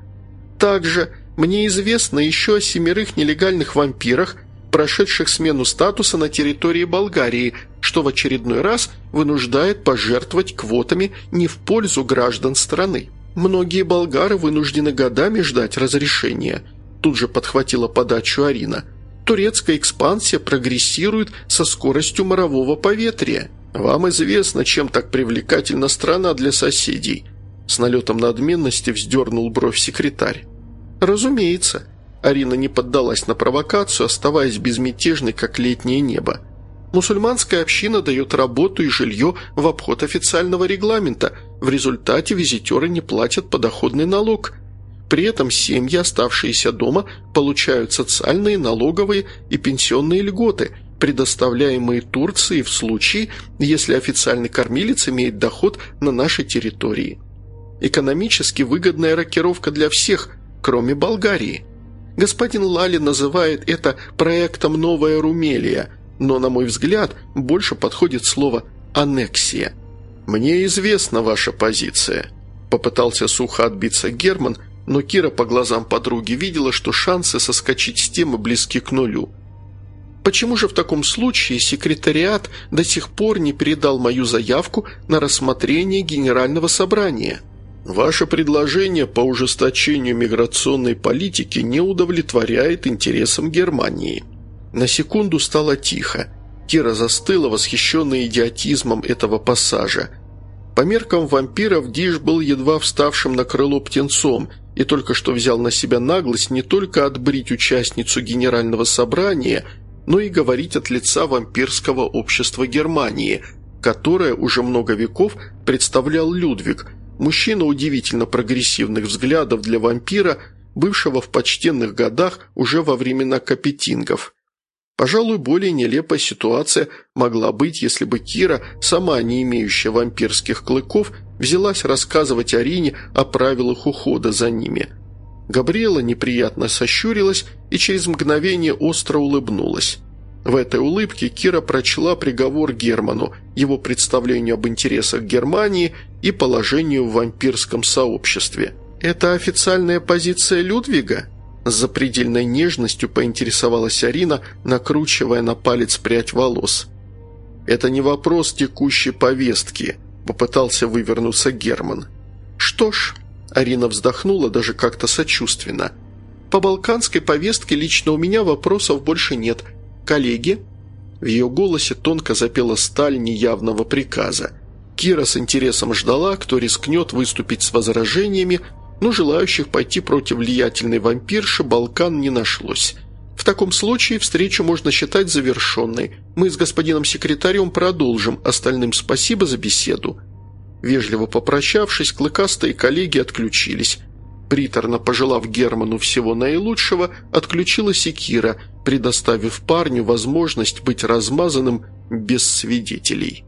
Также мне известно еще о семерых нелегальных вампирах, прошедших смену статуса на территории Болгарии, что в очередной раз вынуждает пожертвовать квотами не в пользу граждан страны. Многие болгары вынуждены годами ждать разрешения – Тут же подхватила подачу Арина. «Турецкая экспансия прогрессирует со скоростью морового поветрия. Вам известно, чем так привлекательна страна для соседей?» С налетом надменности вздернул бровь секретарь. «Разумеется». Арина не поддалась на провокацию, оставаясь безмятежной, как летнее небо. Мусульманская община дает работу и жилье в обход официального регламента. В результате визитеры не платят подоходный налог. При этом семьи, оставшиеся дома, получают социальные, налоговые и пенсионные льготы, предоставляемые Турции в случае, если официальный кормилец имеет доход на нашей территории. Экономически выгодная рокировка для всех, кроме Болгарии. Господин Лали называет это проектом «Новая Румелия», но, на мой взгляд, больше подходит слово «аннексия». «Мне известна ваша позиция», – попытался сухо отбиться Герман, но Кира по глазам подруги видела, что шансы соскочить с темы близки к нулю. «Почему же в таком случае секретариат до сих пор не передал мою заявку на рассмотрение Генерального собрания?» «Ваше предложение по ужесточению миграционной политики не удовлетворяет интересам Германии», на секунду стало тихо. Кира застыла, восхищенная идиотизмом этого пассажа. По меркам вампиров Диш был едва вставшим на крыло птенцом и только что взял на себя наглость не только отбрить участницу генерального собрания, но и говорить от лица вампирского общества Германии, которое уже много веков представлял Людвиг, мужчина удивительно прогрессивных взглядов для вампира, бывшего в почтенных годах уже во времена капетингов. Пожалуй, более нелепая ситуация могла быть, если бы Кира, сама не имеющая вампирских клыков, взялась рассказывать Арине о правилах ухода за ними. Габриэла неприятно сощурилась и через мгновение остро улыбнулась. В этой улыбке Кира прочла приговор Герману, его представлению об интересах Германии и положению в вампирском сообществе. «Это официальная позиция Людвига?» С запредельной нежностью поинтересовалась Арина, накручивая на палец прядь волос. «Это не вопрос текущей повестки», – попытался вывернуться Герман. «Что ж», – Арина вздохнула даже как-то сочувственно. «По балканской повестке лично у меня вопросов больше нет. Коллеги?» В ее голосе тонко запела сталь неявного приказа. Кира с интересом ждала, кто рискнет выступить с возражениями, но желающих пойти против влиятельной вампирши Балкан не нашлось. В таком случае встречу можно считать завершенной. Мы с господином секретарем продолжим, остальным спасибо за беседу». Вежливо попрощавшись, клыкастые коллеги отключились. Приторно пожелав Герману всего наилучшего, отключилась и Кира, предоставив парню возможность быть размазанным без свидетелей.